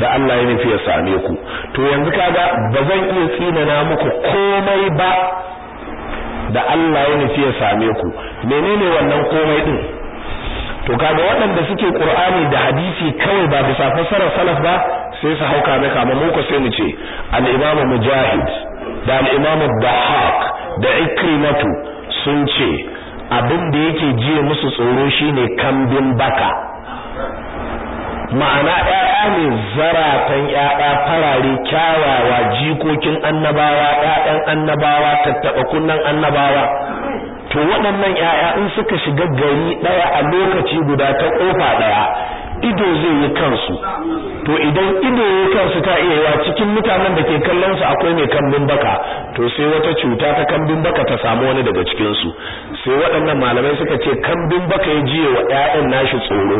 Da Allah ya nufi ya same ku. To yanzu kaga ba zan iya tsinana muku komai ba da Allah ya nufi ya same ku. Menene wannan komai din? To kaga waɗanda suke Qur'ani da hadisi kawai ba bisa fassarar salaf ba sai su hauka mai kama mu ko sai mu ce al-Imam Mujahid da al-Imam Dahaq da Ikrimatu sun ce abin da yake jiye musu tsoro shine kambin baka. Ma'ana ƴaƴa ne zaratan ƴaƴa farare kyawawa jikokin annabawa ƴaƴan annabawa tattaɓa kunnan annabawa. To waɗannan ƴaƴa in suka shiga gari ɗaya a lokaci guda ta ƙofa ɗaya ido zai yi kansu. To idan ido ya kansu ta iya yawa cikin mutanen da ke kallon su akwai mai kambin baka. To sai wata cuta ta kambin baka ta samu wani daga cikin su sai waɗannan malamai suka ce kambin baka ya jiye wa ƴaƴan nashi tsoro.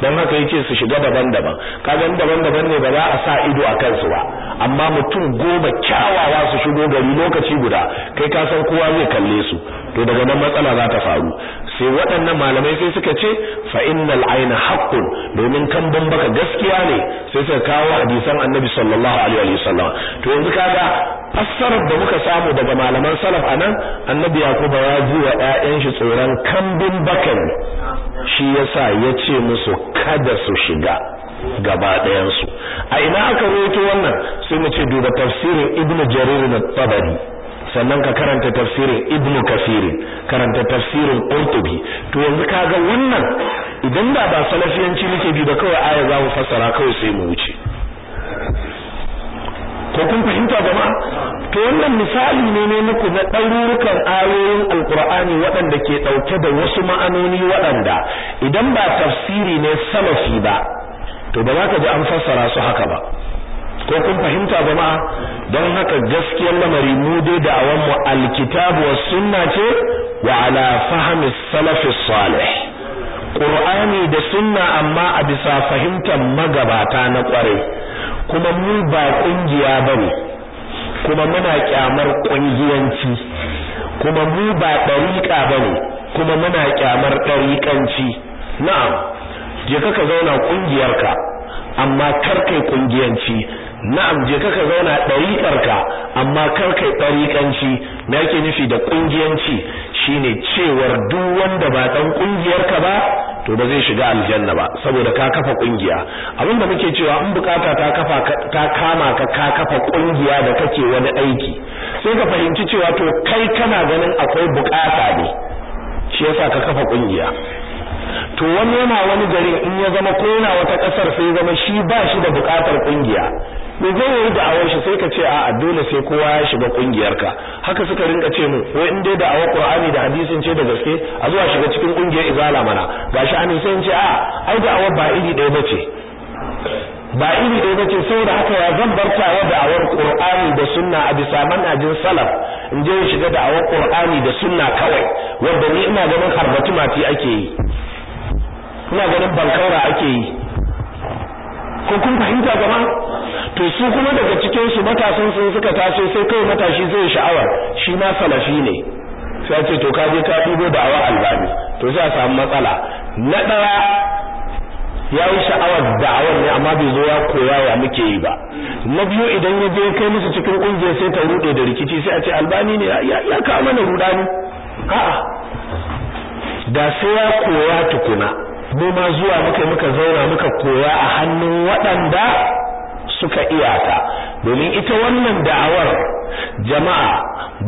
Dan haka ya ce su shiga daban-daban. Kaga daban-daban ne ba za a sa ido a kansu ba. Amma mutum goma kyawawa su shigo gari lokaci guda kai ka san kowa zai kalle su. To daga nan matsala za ta faru. Sai waɗannan malamai sai suka ce fa innal ayna haqqun domin kan baka gaskiya ne sai suka kawo hadisan annabi sallallahu alaihi wasallam to yanzu kaga fassarar da muka samu daga malaman salaf a nan annabi yakuba ya ji wa ƴaƴan shi tsoron kambin bakan shi yasa ya ce musu kada su shiga gaba ɗayan su a ina aka rawaito wannan? Sai mu ce duba tafsirin ibnu jarir at-tabari sannan ka karanta tafsirin ibnu kasirin karanta tafsirin qurtubi. To yanzu kaga wannan idan da ba salafiyanci muke bi da kawai aya za mu fassara kawai sai mu wuce. Ko kun fahimta jama'a? To wannan misali ne ne muku na ɗarurukan ayoyin alkur'ani waɗanda ke ɗauke da wasu ma'anoni waɗanda idan ba tafsiri ne salafi ba to ba za ka ji an fassara su haka ba. Ko kun fahimta jama'a? Don haka gaskiyar lamari mu dai da awan mu alkitabu was sunna ce wa ala fahmi salaf salih. Qur'ani da sunna amma a bisa fahimtar magabata na ƙwarai kuma mu ba ƙungiya ba ne kuma muna kyamar kungiyanci. Kuma mu ba dariqa ba ne kuma muna kyamar dariqanci na'am. Je ka zauna kungiyarka. Amma kar kai kungiyanci. Na'am je ka zauna ɗariƙarka amma kar kai ɗariƙanci. Me yake nufi da ƙungiyanci? Shine cewar duk wanda ba dan ƙungiyarka ba to ba zai shiga aljanna ba saboda ka kafa ƙungiya. Abinda muke cewa in buƙata ta kafa ta kama ka ka kafa ƙungiya da kake wani aiki. Sai ka fahimci cewa to kai kana ganin akwai buƙata ne shi yasa ka kafa ƙungiya. To wani yana wani gari in ya zama ko yana wata ƙasar sai zama shi ba shi da buƙatar ƙungiya zai yi da awar shi sai ka ce a'a dole sai kowa ya shiga kungiyarka haka suka rinka ce mu wai in dai da awar Qur'ani da hadisin ce da gaske a zuwa shiga cikin ƙungiyar izala mana. Gashi an sai in ce a'a ai da awar ba iri ɗaya bace ba iri ɗaya bace saboda haka ya zan bartawa da awar Qur'ani da sunna a bisa manhajin salaf in je shiga da awar Qur'ani da sunna kawai wanda ni ina ganin harbatu mati ake yi ina ganin bankaura ake yi. Ko kun fahimta gama to su kuma daga cikin su matasan sun suka taso sai kai matashi zai sha'awar shi ma salafi ne. Sai ce to ka je ka dubo da awa albani to sai a samu matsala. Na ɗaya ya yi sha'awar da'awar ne amma bai zo ya koya ya muke yi ba. Na biyu idan ya je kai musu cikin ƙungiyar sai ta rude da rikici sai a ce albani ne ya kawo mana rudani a'a da sai ya koya tukuna. Mu ma zuwa muka muka zauna muka koya a hannun waɗanda suka iyata domin ita wannan da'awar jama'a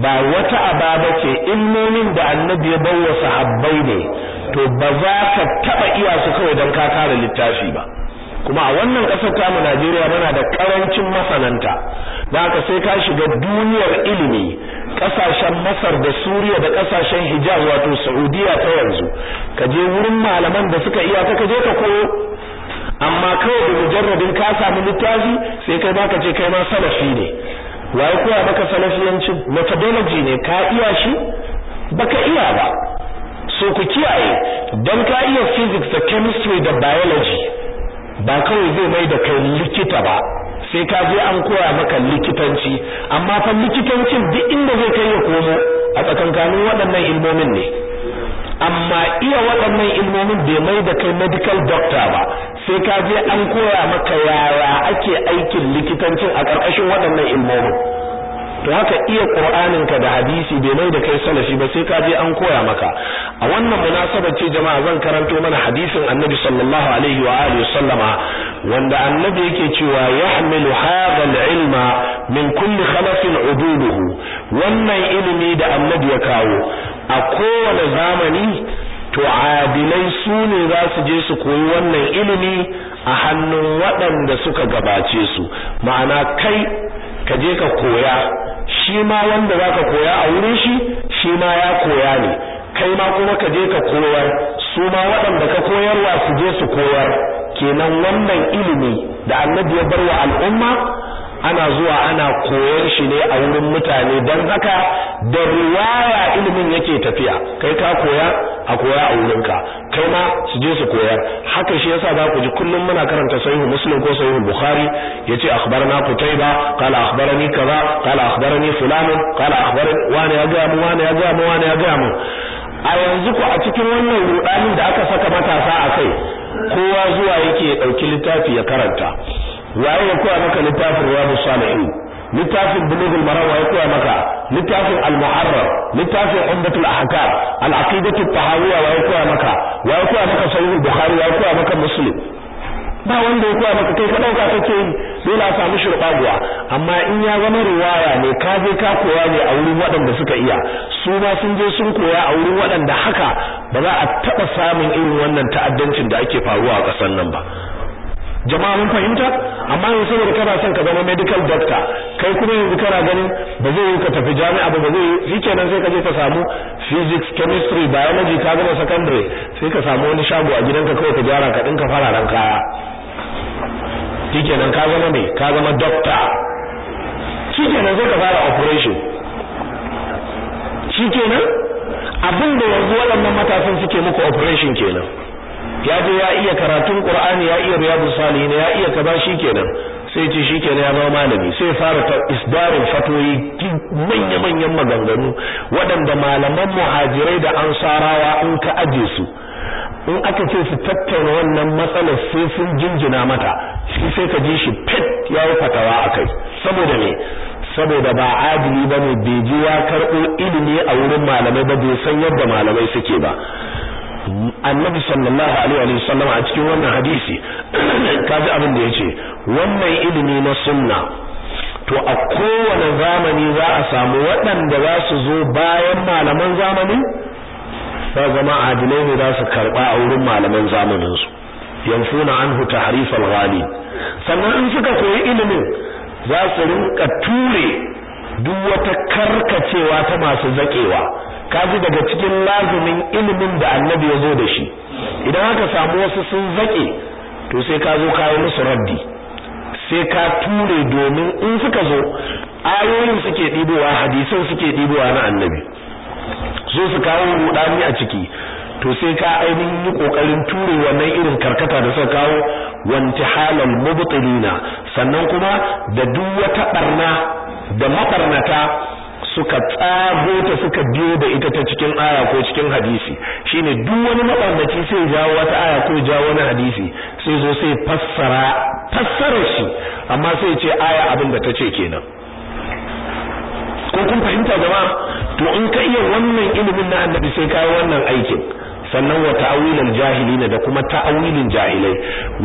ba wata ababa ce ilmomin da annabi ya bawa sahabbai ne to ba za ka taba iya su kawai don ka kare littafi ba. Kuma a wannan ƙasar tamu Najeriya muna da ƙarancin masananta. Da haka sai ka shiga duniyar ilimi ƙasashen Masar da Suriya da ƙasashen Hijaz wato Saudiya ta yanzu. Ka je wurin malaman da suka iya ka je ka koyo. Amma kawai da mujarradin ka samu littafi sai kai ma ka ce kai ma salafi ne. Waye koya maka salafiyancin? Methodology ne ka iya shi? Baka iya ba. So ku kiyaye dan ka iya physics da chemistry da biology ba kawai zai mai da kai likita ba sai ka je an koya maka likitanci. Amma fa likitancin duk inda zai kai ya komo a tsakankanin waɗannan ilmomin ne. Amma iya waɗannan ilmomin bai mai da kai medical doctor ba sai ka je an koya maka yaya ake aikin likitancin a ƙarƙashin waɗannan ilmomin. To haka iya qur'anin ka da hadisi bai mai da kai salafi ba sai ka je an koya maka. A wannan munasabar ce jama'a zan karanto mana hadisin annabi sallallahu alaihi wa alihi sallama wanda annabi yake cewa yahmilu hadha al-ilma min kulli khalafin ududuhu. Wannan ilimi da annabi ya kawo a kowane zamani to adilai su ne za su je su koyi wannan ilimi a hannun waɗanda suka gabace su. Ma'ana kai ka je ka koya. Shi ma wanda za ka koya a wurin shi shi ma ya koya ne. Kai ma kuma ka je ka koyar. Su ma waɗanda ka koyarwa su je su koyar. Kenan wannan ilimi da annabi ya bar wa al'umma ana zuwa ana koyar shi ne a wurin mutane. Don haka da riwaya ilimin yake tafiya. Kai ka koya a koya a wurinka. Kai ma su je su koyar. Haka shi yasa za ku ji kullum muna karanta sahihu muslim ko sahihu bukhari ya ce akhbarana qutayba qala akhbarani kaza qala akhbarani fulan qala akhbarani wani ya ga mu wani ya ga mu wani ya ga mu a yanzu ku a cikin wannan rudanin da aka saka matasa a kai kowa zuwa yake ya ɗauki littafi ya karanta. Waye ya koya maka littafin riyadus salihin? Littafin bulughul maram waye koya maka. Littafin al-muharrar. Littafin umdatul ahkam. Al-aqidatu tahawiyya waye koya maka. Waye koya maka sahih bukhari waye koya maka muslim. Ba wanda ya koya maka. Kai ka ɗauka kake yi. Dole a samu shurbaguwa amma in ya zama riwaya ne ka je ka koya ne a wurin waɗanda suka iya. Su ma sun je sun koya a wurin waɗanda haka ba za a taɓa samun irin wannan ta'addancin da ake faruwa a ƙasar nan ba. Jama'a mun fahimta? Amma yanzu saboda kana son ka zama medical doctor kai kuma yanzu kana ganin ba zai yi ka tafi jami'a ba ba zai yi shikenan sai ka je ka samu physics chemistry biology ka gama secondary sai ka samu wani shago a gidanka kawai ka gyara ka dinka fararen kaya. Shikenan ka zama me? Ka zama doctor. Shikenan sai ka fara operation. Shikenan? Abin da yanzu waɗannan matasan suke muku operation kenan. Ya je ya iya karatun Qur'ani ya iya riyadus salihin ya iya kaza shikenan. Sai ce shikenan ya zama malami. Sai fara ta isdarin fatoyi manya manyan maganganu waɗanda malaman muhajirai da ansarawa in ka aje su in aka ce su tattauna wannan matsalar sai sun jinjina mata shi sai ka ji shi fit yayi fatawa akai saboda me? Saboda ba adili ba ne bai ji ya karɓo ilimi a wurin malamai ba bai san yadda malamai suke ba. Annabi sallallahu alaihi wa sallam a cikin wannan hadisi kaji abin da ya ce wannan ilimi na sunna to a kowane zamani za a samu waɗanda za su zo bayan malaman zamani? Za zama adilai ne za su karɓa a wurin malaman zamanin su yanfuna anhu tahrif al-ghali sannan in suka koyi ilimin za su rinka ture duk wata karkacewa ta masu zakewa kaji daga cikin lazumin ilimin da annabi ya zo da shi. Idan aka samu wasu sun zake to sai ka zo kayi musu raddi. Sai ka ture domin in suka zo ayoyin suke ɗibowa hadisan suke ɗibowa na annabi. So su kawo rudani a ciki. To sai ka ainihin yi ƙoƙarin ture wannan irin karkata da suka kawo wantihalal mubtilina. Sannan kuma da duk wata barna da mabarnata suka tsago ta suka biyo da ita ta cikin aya ko cikin hadisi. Shine duk wani mabarnaci sai jawo wata aya ko jawo wani hadisi sai zo sai fassara fassara shi amma sai ce aya abin da tace kenan. Ko kun fahimta jama'a? To in ka iya wannan ilimin na annabi sai kai wannan aikin. Sannan wa ta'awilal jahilina da kuma ta'awilin jahilai.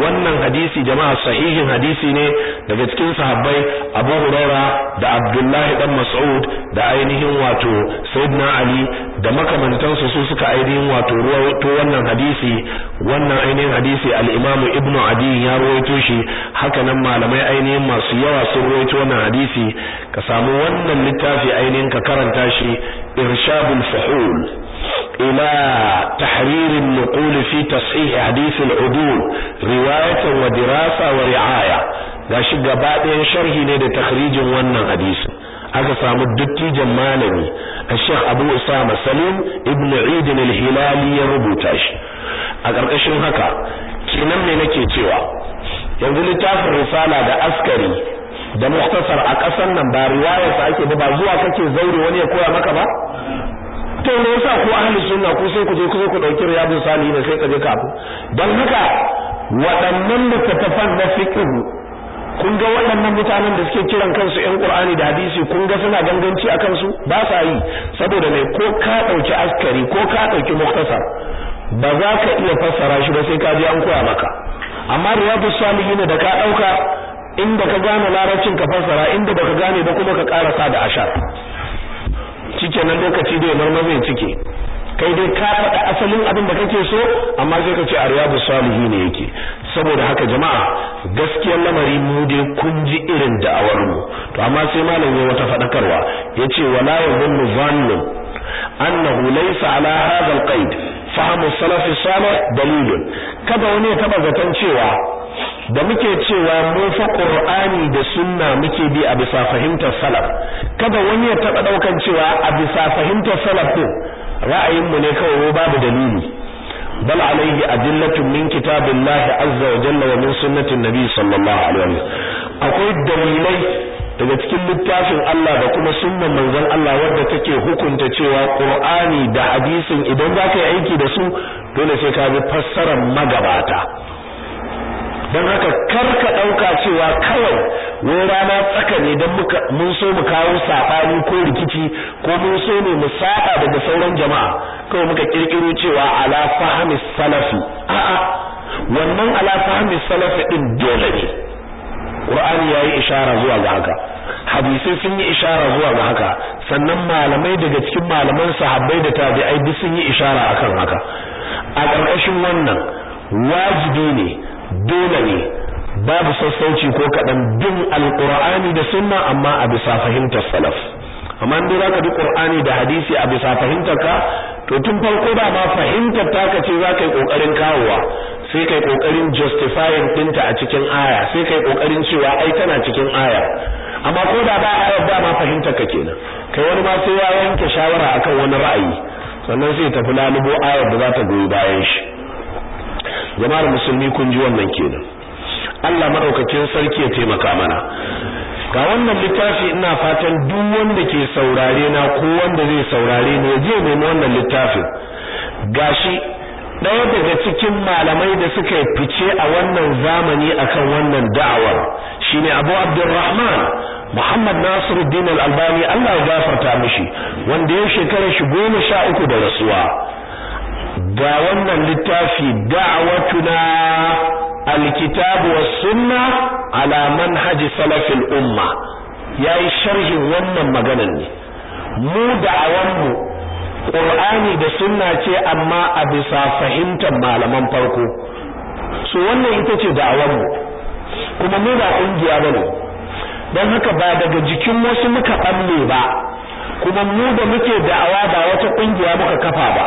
Wannan hadisi jama'a sahihin hadisi ne daga cikin sahabbai Abu Huraira da Abdullah dan Mas'ud da ainihin wato Sayyidina Ali da makamantansu su suka ainihin wato ruwaito wannan hadisi. Wannan ainihin hadisi al-Imam Ibn Adi ya ruwaito shi. Haka nan malamai ainihin masu yawa sun ruwaito wannan hadisi. Ka samu wannan littafi ainihin ka karanta shi irshadul fuhul. إلى تحرير النقول في تصحيح حديث العدول رواية ودراسة ورعاية gashi gaba ɗayan sharhi ne da takhrijin wannan hadisi aka samu dattijan malami Sheikh Abu Usama Salim ibn Eid al-Hilali ya rubuta shi a ƙarƙashin haka kenan ne nake cewa yanzu littafin risala da askari da muhtasar a ƙasar nan ba riwayarsa ake ba zuwa kake zaure wani ya koya maka ba to me yasa ku ahli sunna ku sai ku je ku ku ɗauki riyadus salihin sai ka je kafu dan haka waɗannan littattafan na fiqh kun ga waɗannan mutanen da suke kiran kansu ƴan Qur'ani da hadisi kun ga suna ganganci a kansu? Ba sa yi. Saboda mai ko ka ɗauki askari ko ka ɗauki muktasar ba za ka iya fassara shi ba sai ka je an koya maka. Amma riyadus salihin da ka ɗauka inda ka gane larabcin ka fassara inda baka gane ba kuma ka karasa da ashar. Nan lokaci da marma zai cike kai dai ka faɗa asalin abin da kake so amma sai ka ce a riyadu salihi ne yake. Saboda haka jama'a gaskiyar lamari mu dai kun ji irin da'awar mu. To amma sai malam ya wata faɗakarwa ya ce wala yadhunnu zannun annahu laysa ala hadha alqaid. Fahmu salaf salih dalilun. Kada wani ya taba zaton cewa da muke cewa mu fa qur'ani da sunna muke bi a bisa fahimtar salaf. Kada wani ya taba ɗaukan cewa a bisa fahimtar salaf din ra'ayin mu ne kawai babu dalili. Bal alayhi adillatun min kitabillahi azza wa jalla wa min sunnatin nabi sallallahu alaihi wasallam akwai dalilai daga cikin littafin Allah da kuma sunnan manzon Allah wadda take hukunta cewa qur'ani da hadisin idan zaka yi aiki da su dole sai ka bi fassarar magabata. Don haka kar ka ɗauka cewa kawai wai rana tsaka ne don mun so mu kawo saɓani ko rikici ko mun so ne mu saɓa daga sauran jama'a. Kawai muka ƙirƙiro cewa ala fahmi salafi. A'a wannan ala fahmi salafi din dole ne. Qur'ani yayi ishara zuwa ga haka. Hadisai sun yi ishara zuwa ga haka. Sannan malamai daga cikin malaman sahabbai da tabi'ai duk sun yi ishara akan haka. A ƙarƙashin wannan wajibi ne dole ne babu sassauci ko kaɗan bin alƙur'ani da sunna amma a bisa fahimtar salaf. Amma in za ka bi ƙur'ani da hadisi a bisa fahimtar ka to tun farko da ma fahimtar taka ce za ka yi ƙoƙarin kawowa sai kai ƙoƙarin justifying ɗinta a cikin aya sai kai ƙoƙarin cewa ai tana cikin aya. Amma ko da ba aya ba ma fahimta ka kenan. Kai wani ma sai ya yanke shawara akan wani ra'ayi sannan sai tafi lalubo ayar da za ta goyi bayan shi. Jama'ar musulmi kun ji wannan kenan. Allah madaukakin sarki ya taimaka mana. Ga wannan littafi ina fatan duk wanda ke saurare na ko wanda zai saurare ne je nemi wannan littafin. Gashi ɗaya daga cikin malamai da suka yi fice a wannan zamani akan wannan da'awar shine Abu Abdurrahman Muhammad Nasiruddin Al-Albani Allah ya gafarta mishi wanda ya shekara shi goma sha uku da rasuwa. Ga wannan littafi da'awatuna alkitabu was sunna ala manhaji salafil umma. Yayi sharhin wannan maganar ne. Mu da'awanmu Qur'ani da sunna ce amma a bisa fahimtar malaman farko. So wannan ita ce da'awanmu kuma mu ba ƙungiya ba ne dan haka ba daga jikin wasu muka balle ba. Kuma mu da muke da'awa ba wata ƙungiya muka kafa ba.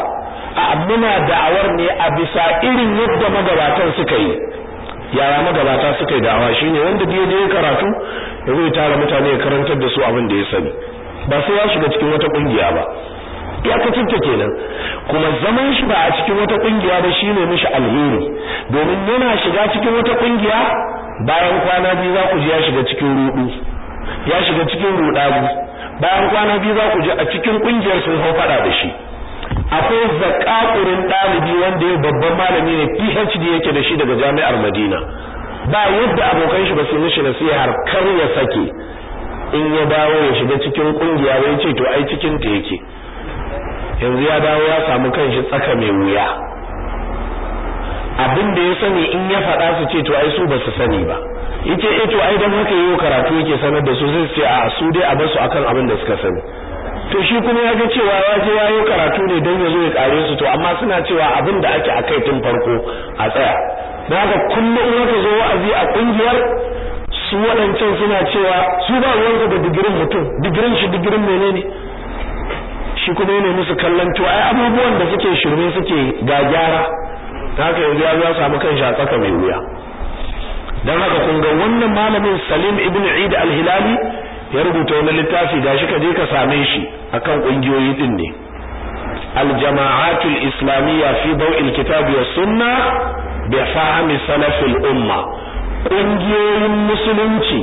A muna da'awar ne a bisa irin yadda magabatan suka yi. Yara magabata suka yi da'awa shine wanda da je karatu ya zai tara mutane ya karantar da su abin da ya sani. Ba sai ya shiga cikin wata ƙungiya ba. Iyakacin ta kenan. Kuma zaman shi ba a cikin wata ƙungiya ba shine mishi alheri. Domin yana shiga cikin wata ƙungiya bayan kwana biyu za ku ji ya shiga cikin rudu ya shiga cikin rudabu bayan kwana biyu za ku ji a cikin ƙungiyar sun hau fada da shi. Akwai zakakurin ɗalibi wanda ya babban malami ne PhD yake da shi daga jami'ar Madina. Ba yadda abokan shi ba su mishi nasihar kar ya sake. In ya dawo ya shiga cikin ƙungiya bai ce to ai cikin ta yake. Yanzu ya dawo ya samu kanshi tsaka mai wuya. Abin da ya sani in ya faɗa su ce to ai su ba su sani ba. Yace eh to ai dan haka yayi karatu yake sanar da su su ce a su dai a bar su akan abin da suka sani. To shi kuma ya ga cewa ya je yayi karatu ne dan ya zo ya kare su to amma suna cewa abin da ake akai tun farko a tsaya. Dan haka kullum in aka zo wa'azi a ƙungiyar su waɗancan suna cewa su ba ruwansu da digirin mutum digirin shi digirin menene? Shi kuma yana musu kallon to ai abubuwan da suke shirme suke ga gyara. Haka yanzu ya zo samu kan a tsaka mai wuya. Dan haka kun ga wannan malamin Salim ibn Eid al-Hilali ya rubuta wani littafi gashi ka je ka same shi akan kungiyoyi din ne. Al-jama'atul islamiyya fi daw'il kitabi was sunna bi fahmi salafil umma. Kungiyoyin musulunci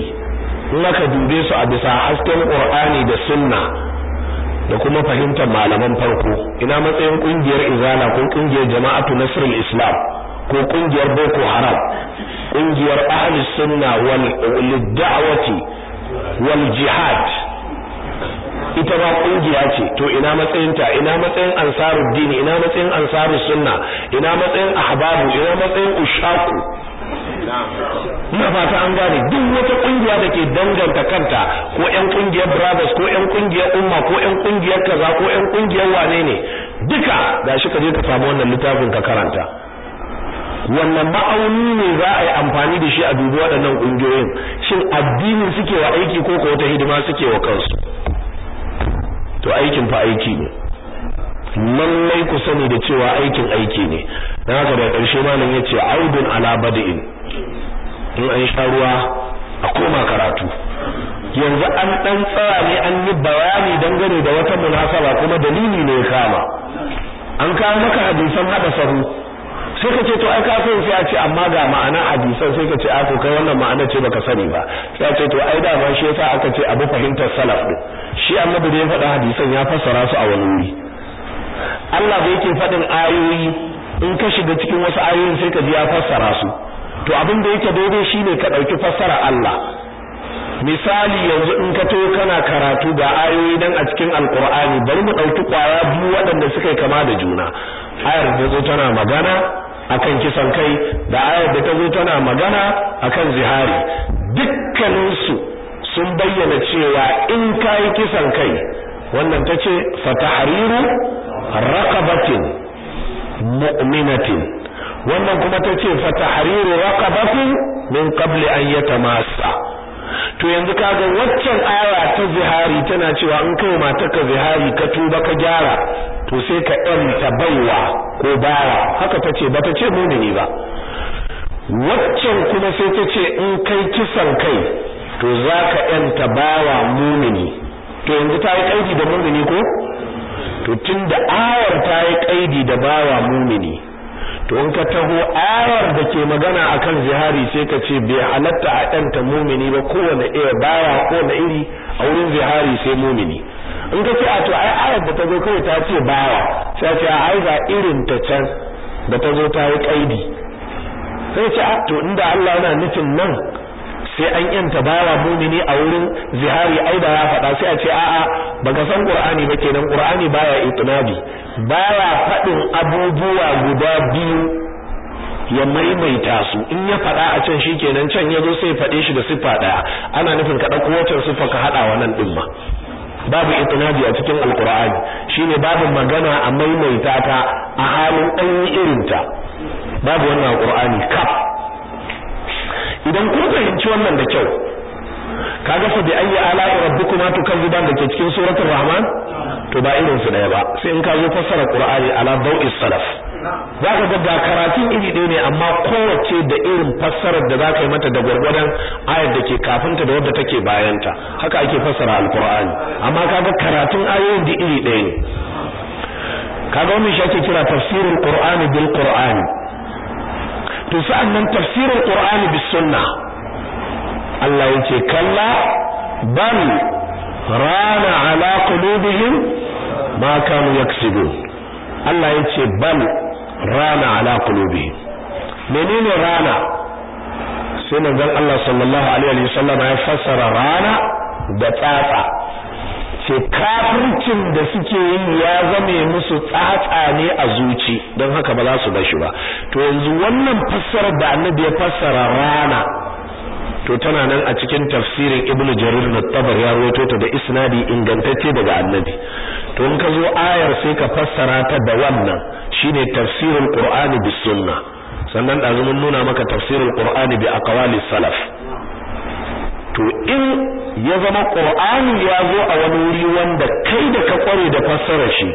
in aka dube su a bisa hasken qur'ani da sunna da kuma fahimtar malaman farko. Ina matsayin ƙungiyar izala ko ƙungiyar jama'atu nasrul islam ko ƙungiyar boko haram ƙungiyar ahli sunna wal da'wati wal jihad. Ita ma ƙungiya ce. To ina matsayinta? Ina matsayin ansaruddin? Ina matsayin ansarus sunna ina matsayin ahbabu? Ina matsayin ushaku? Ina fata an gane. Duk wata ƙungiya da ke danganta kanta ko ƴan ƙungiyar brothers ko ƴan ƙungiyar umma ko ƴan ƙungiyar kaza ko ƴan ƙungiyar wane ne duka gashi ka je ka samu wannan littafin ka karanta. Wannan ma'auni ne za a yi amfani da shi a dubi waɗannan ƙungiyoyin shin addinin suke wa aiki ko ko wata hidima suke wa kansu? To aikin fa aiki ne. Lallai ku sani da cewa aikin aiki ne. Dan haka da ƙarshe malam ya ce audun ala bada'in in an sha ruwa a koma karatu. Yanzu an dan tsara ne an yi bayani dangane da wata munasaba kuma dalili ne kama. An kawo maka hadisan hada sahu. Sai ka ce to ai ka sai a ce amma ga ma'ana hadisan sai ka ce a to kai wannan ma'ana ce baka sani ba. Sai a ce to ai da ma shi yasa aka ce abu fahimtar salaf din. Shi annabi da ya faɗa hadisan ya fassara su a wani wuri. Allah da yake faɗin ayoyi in ka shiga cikin wasu ayoyin sai ka ji ya fassara su. To abin da yake daidai shine ka ɗauki fassara Allah. Misali yanzu in ka to kana karatu ga ayoyi dan a cikin alqur'ani bari mu ɗauki ƙwaya biyu waɗanda suka yi kama da juna. Ayar da zo tana magana akan kisan kai da ayar da ta zo tana magana akan zihari. Dukkanin su sun bayyana cewa in kai kisan kai wannan tace fatahriru raqabatin mu'minatin. Wannan kuma tace fa tahriru raqabatin min qabli an yatamassa. To yanzu kaga waccan aya ta zihari tana cewa in kai matarka zihari ka tuba ka gyara to sai ka yanta baiwa ko bara. Haka tace bata ce mumini ba. Waccan kuma sai ta ce in kai kisan kai to za ka yanta bawa mumini. To yanzu ta yi kaidi da mumini ko? To tun da ayar ta yi kaidi da bawa mumini. To in ka taho ayar da ke magana akan zihari sai ka ce bai halatta a yanta mumini ba kowane iya bawa kowane iri a wurin zihari sai mumini. In ka ce a to ai ayar da ta zo kawai ta ce bawa. Sai ce a ai ga irin ta can da ta zo ta yi kaidi sai ce a to inda Allah yana nufin nan sai an yanta bawa mumini a wurin zihari ai da ya faɗa sai a ce a'a baka san Qur'ani ba kenan Qur'ani baya itinabi. Baya faɗin abubuwa guda biyu ya maimaita su. In ya faɗa a can shikenan can ya zo sai faɗe shi da siffa ɗaya ana nufin ka ɗauko wacce siffa ka hada wannan din ma. Babu itinabi a cikin alqur'ani. Shine babu magana a maimaita ta a halin an yi irinta babu wannan alqur'ani kaf. Idan kun fahimci wannan da kyau kaga fa bi ayyi ala'i rabbikuma tukazziban da ke cikin suratul rahman? To ba irin su ɗaya ba. Sai in ka zo fassara qur'ani ala dawi salaf. Zaka ga ga karatun iri ɗaya ne amma kowace da irin fassarar da zaka yi mata da gwargwadon ayar da ke kafinta da wadda take bayanta. Haka ake fassara alqur'ani. Amma kaga karatun ayoyin da iri ɗaya ne. Kaga wannan shi ake kira tafsirul qur'ani bil qur'ani. To sa'an nan tafsirul qur'ani bis sunnah Allah ya ce kalla bal rana ala qulubihim ma kanu yaksibun. Allah ya ce bal rana ala qulubihim. Menene rana? Sai manzon Allah sallallahu alaihi wasallam ya fassara rana da tsatsa. Ce kafircin da suke yi ya zame musu tsatsa ne a zuci don haka ba za su bar shi ba. To yanzu wannan fassarar da annabi ya fassara rana to tana nan a cikin tafsirin ibn jarir na tabar ya rawaito ta da isnadi ingantacce daga annabi. To in ka zo ayar sai ka fassara ta da wannan shine tafsirul qur'ani bis sunna sannan da mun nuna maka tafsirul qur'ani bi aqwali salaf. To in ya zama qur'ani ya zo a wani wuri wanda kai da ka kware da fassara shi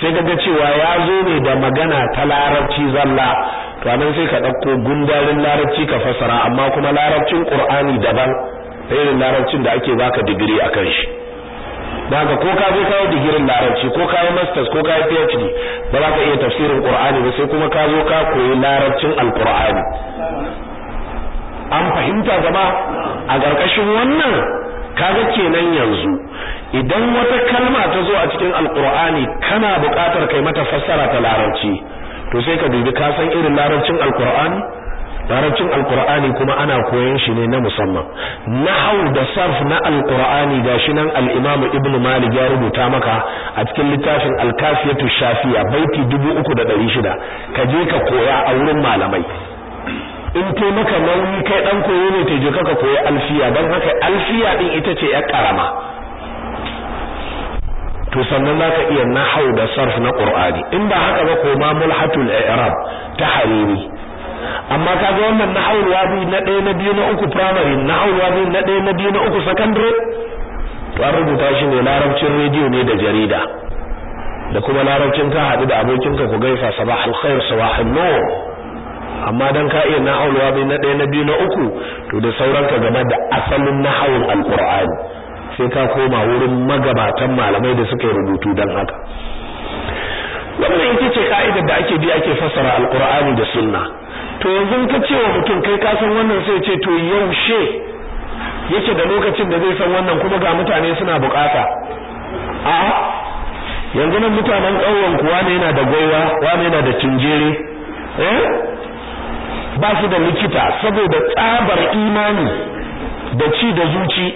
sai kaga cewa ya zo ne da magana ta larabci zalla. To a nan sai ka ɗauko gundarin larabci ka fassara amma kuma larabcin qur'ani daban irin larabcin da ake baka digiri akan shi. Daga ko ka zo kawo digirin larabci ko kawo masters ko kawo phd ba za ka iya tafsirin qur'ani ba sai kuma ka zo ka koyi larabcin alqur'ani. An fahimta gaba? A ƙarƙashin wannan kaga kenan yanzu idan wata kalma ta zo a cikin alqur'ani kana buƙatar kai mata fassara ta larabci. To sai ka dubi ka san irin larabcin alqur'ani larabcin alqur'ani kuma ana koyon shi ne na musamman. Nahwu da sarf na alqur'ani gashi nan al-imam ibn malik ya rubuta maka a cikin littafin al-kafiyatu shafiya baiti 3600 ka je ka koya a wurin malamai. In tai maka nauyi kai dan koyo ne tai je ka koyi alfiya dan haka alfiya din ita ce ya karama. To sannan zaka iya nahwu da sarf na qur'ani. In ba haka ba ko ma mulhatul i'rab ta hariri. Amma kaga wannan nahwu wabi na ɗaya na biyu na uku primary nahwu wabi na ɗaya na biyu na uku secondary to an rubuta shi ne larabcin rediyo ne da jarida. Da kuma larabcin ka haɗu da abokinka ku gaisa sabahul khair sabahul nur. Amma dan ka iya nahwu wabi na ɗaya na biyu na uku to da sauranka game da asalin nahwun alqur'ani. Sai ka koma wurin magabatan malamai da suka rubutu dan haka. Wannan ita ce ka'idar da ake bi ake fassara alqur'ani da sunna. To yanzu ka ce wa mutum kai ka san wannan? Sai ce to yaushe yake da lokacin da zai san wannan kuma ga mutane suna buƙata a yanzu nan mutanen ƙauyen kuwa ne yana da gwaiwa wane yana da tunjere eh? Ba su da likita saboda tsabar imani da ci da zuci.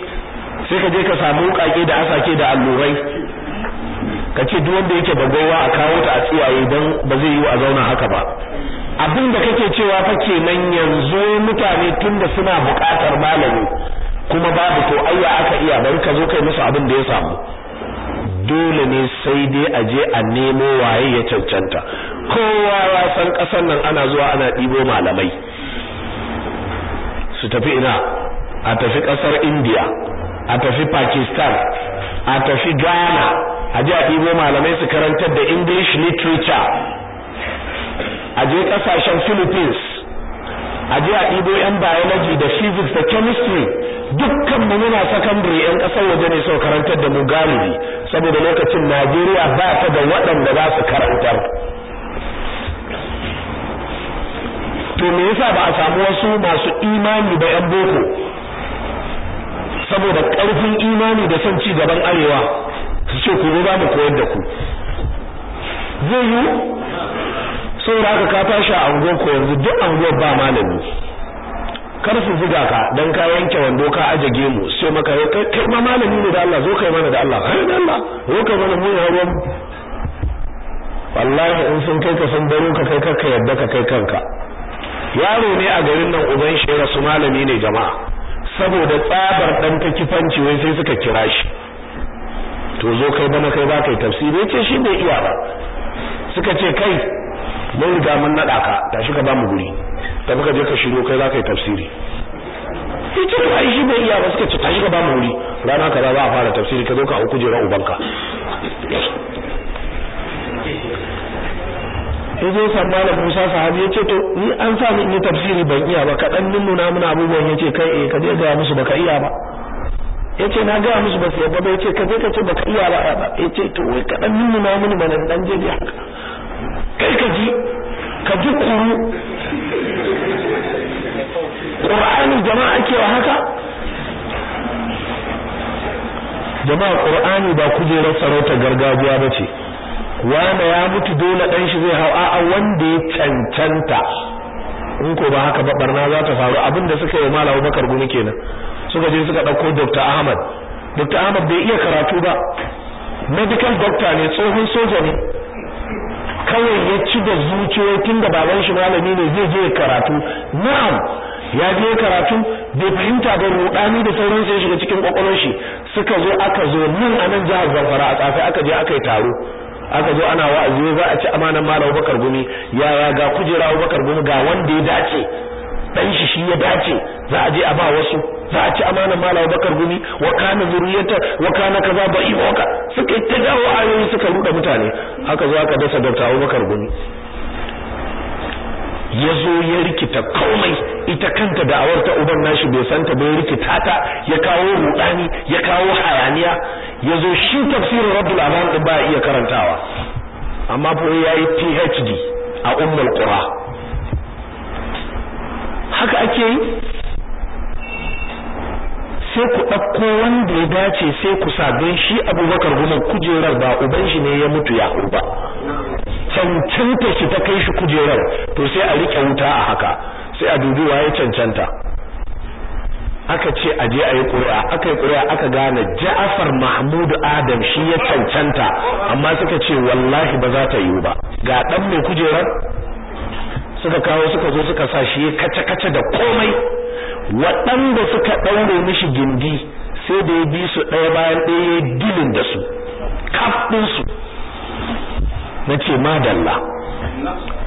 Sai ka je ka samu wukake da asake da allurai. Ka ce duk wanda yake da gwaiwa a kawo ta a tsiyaye don ba zai yi a zauna haka ba. Abin da kake cewa fa kenan yanzu mutane tunda suna buƙatar malami kuma babu to ayya aka iya bari ka zo kai musu abin da ya samu. Dole ne sai dai a je a nemo waye ya cancanta. Kowa ya san ƙasar nan ana zuwa ana ɗibo malamai. Su tafi ina? A tafi ƙasar India a tafi Pakistan a tafi Ghana. A je a ɗibo malamai su karantar da English literature. A je ƙasashen Philippines. A je a ɗibo yan biology da physics da chemistry. Dukkan mu muna secondary yan ƙasar waje ne sau karantar da mu galibi. Saboda lokacin Najeriya ba ta da waɗanda za su karantar. To me yasa ba a samu wasu masu imani ba yan boko? Saboda ƙarfin imani da son ci gaban arewa su ce ku zo za mu koyar da ku. Zai yi saboda haka ka tashi a anguwar ko yanzu duk anguwar ba malami. Kar su zuga ka dan ka yanke wando ka aje gemu sai maka kai kai ma malami ne da Allah zo kai mana da Allah. Ai da Allah zo kai mana mu ya ruwan wallahi in sun kai ka san baro ka kai ka yadda ka kai kanka. Yaro ne a garin nan uban shi rasu malami ne jama'a. Saboda tsabar dan ta kifanci wai sai suka kira shi. To zo kai bana kai ba kai tafsiri? Yace shi bai iya ba. Suka ce kai mun riga mun nada ka tashi ka ba mu guri. Da muka je ka shiro kai za ka yi tafsiri. Yace to ai shi bai iya ba. Suka ce tashi ka ba mu guri. Rana kaza za a fara tafsiri ka zo ka auku jera ubanka. Ya je san malam Musa sahabi ya ce to ni an sa ni tafsiri ban iya ba kadan nuna mana abubuwan. Yace kai eh ka je ga musu baka iya ba. Yace na ga musu ba sai ba. Yace ka je ka ce baka iya ba. Yace to wai kadan nuna mana bana dan je haka kai ka ji ka ji kuru. Qur'ani jama'a ake wa haka? Jama'a Qur'ani ba kujerar sarauta gargajiya bace wanda ya mutu dole dan shi zai hau a'a wanda ya cancanta. In ko ba haka ba barna za ta faru. Abinda suka yi Malam Abubakar gumi kenan. Suka je suka ɗauko Dr. Ahmad. Dr. Ahmad bai iya karatu ba. Medical doctor ne tsohon soja ne. Kawai ya ci da zuciyoyi tunda baban shi malami ne zai je karatu. Na'am ya je karatu. Bai fahimta da rudani da sauran sai shiga cikin kwakwalwar shi. Suka zo aka zo nan a nan jihar Zamfara a tsafi aka je aka yi taro. Aka zo ana wa'azi za a ci amanan Malam Bakar Gumi. Yaya ga kujera Bakar Gumi ga wanda ya dace. Dan shi shi ya dace. Za a je a ba wasu. Za a ci amanan Malam Bakar Gumi. Wa kana zuriyata wa kana kaza ba iboka suka ta jawo ayoyi suka ruda mutane. Haka zo aka dasa Dr. Abubakar Gumi. Ya zo ya rikita komai ita kanta da'awar ta uban nashi bai santa bai rikita ta ya kawo rudani ya kawo hayaniya. Ya zo shi tafsirin rabbul alam din ba iya karantawa. Amma fa yayi PhD a ummul qura. Haka ake yi? Sai ku ɗauko wanda ya dace sai ku sa don shi abubakar goma kujerar ba uban shi ne ya mutu ya ba. Cancanta shi ta kai shi kujerar to sai a riƙe wuta a haka sai a dubi waye cancanta. Aka ce a je a yi ƙuri'a aka yi ƙuri'a aka gane Ja'far Mahmud Adam shi ya cancanta amma suka ce wallahi ba za ta yiwu ba. Ga dan mai kujerar suka kawo suka zo suka sa shi kace kace da komai. Waɗanda suka ɗaure mishi gindi sai da ya bi su ɗaya bayan ɗaya dilin da su kaf ɗinsu na ce madalla.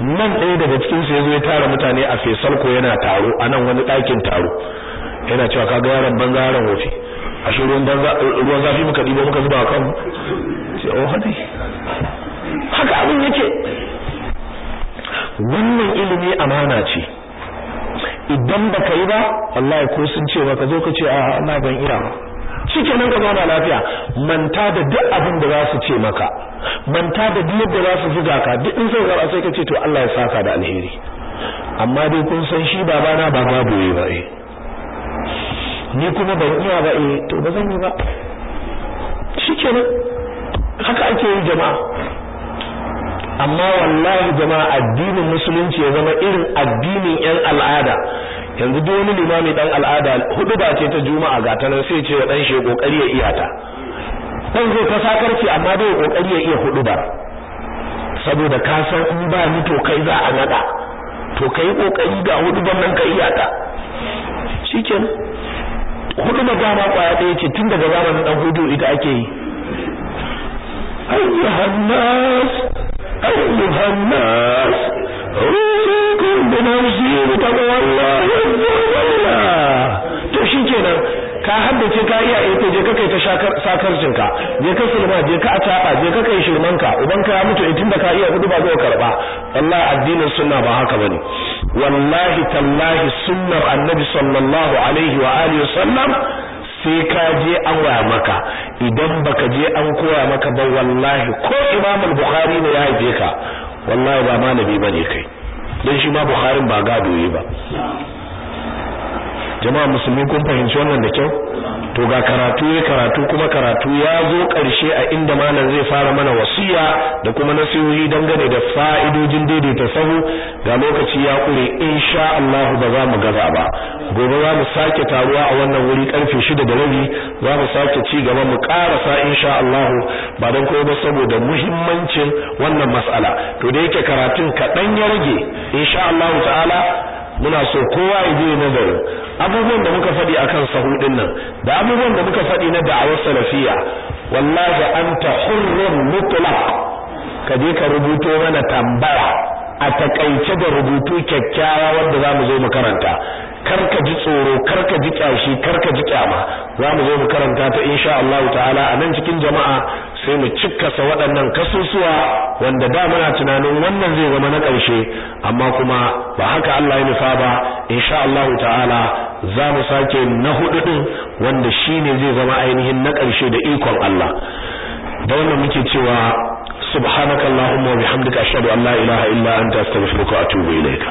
Nan ɗaya daga cikin su ya zo ya tara mutane a fesal ko yana taro a nan wani ɗakin taro. Yana cewa kaga yaron banza yaron wofi. A shi ruwan zafi muka ɗibo muka zuba kan ce oh hadi. Haka abin yake. Wannan ilimi amana ce. Idan baka yi ba wallahi ko sun ce maka zo ka ce a Allah ban iya ba. Shikenan ka zauna lafiya. Manta da duk abin da za su ce maka. Manta da duk yadda za su zuga ka. Duk in sai zara sai ka ce to Allah ya saka da alheri. Amma dai kun san shi babana ba babu yi ba eh. Ni kuma ban iya ba eh. To ba zan yi ba. Shikenan. Haka ake yi jama'a. Amma wallahi jama'a addinin musulunci ya zama irin addinin yan al'ada. Yanzu duk wani limami dan al'ada huɗu ba ce ta juma'a ga ta nan sai ce wa dan shi ƙoƙari ya iya ta. Dan zai ta sakarci amma dai ƙoƙari ya iya huɗu ba saboda ka san in ba ni to kai za a nada to kai ƙoƙari ga huɗu ban nan ka iya ta. Shikenan. Hudu ba dama ƙwaya ɗaya ce tun daga zamanin dan huɗu ita ake yi. Ayyuhan nas. أيها الناس أوصيكم بنفسي بتقوى الله عز to shikenan ka haddace ka iya ita je ka kai ta sakarcin ka je ka sulma je ka ataba je ka kai shirman ka uban ka ya mutu itin da ka iya hudu ba zai karba wallahi addinin sunna ba haka bane wallahi tallahi sunnar annabi sallallahu alaihi wa alihi wasallam sai ka je an waya maka. Idan baka je an koya maka ba wallahi ko Imam al-Bukhari ne ya haife ka wallahi ba malami ba ne kai. Dan shi ma Bukhari ba gado yi ba. Jama'a musulmi kun fahimci wannan da kyau? To ga karatu ya karatu kuma karatu ya zo ƙarshe a inda malam zai fara mana wasiya da kuma nasihohi dangane da fa'idojin daidaita sahu. Ga lokaci ya kure insha Allah ba za mu gaza ba. Gobe za mu sake taruwa a wannan wuri ƙarfe 6 da rabi. Za mu sake ci gaba mu karasa insha Allah ba dan koyo ba saboda muhimmancin wannan mas'ala. To da yake karatun kaɗan ya rage insha Allah ta'ala muna so kowa ya je nazarin abubuwan da muka faɗi akan sahudin nan da abubuwan da muka faɗi na da'awar salafiya wallahi anta hurrun mutlaq. Ka je ka rubuto mana tambaya a taƙaice da rubutu kyakkyawa wanda za mu zo mu karanta. Kar ka ji tsoro kar ka ji kyashi kar ka ji kyama. Zamu zo mu karanta ta insha Allah ta'ala a nan cikin jama'a sai mu cikkasa waɗannan kasusuwa wanda da muna tunanin wannan zai zama na ƙarshe. Amma kuma ba haka Allah ya nufa ba insha Allah ta'ala za mu sake na huɗu din wanda shine zai zama ainihin na ƙarshe da ikon Allah. Da wannan muke cewa subhanakallahumma wa bihamdika ashhadu an la ilaha illa anta astaghfiruka wa atubu ilaik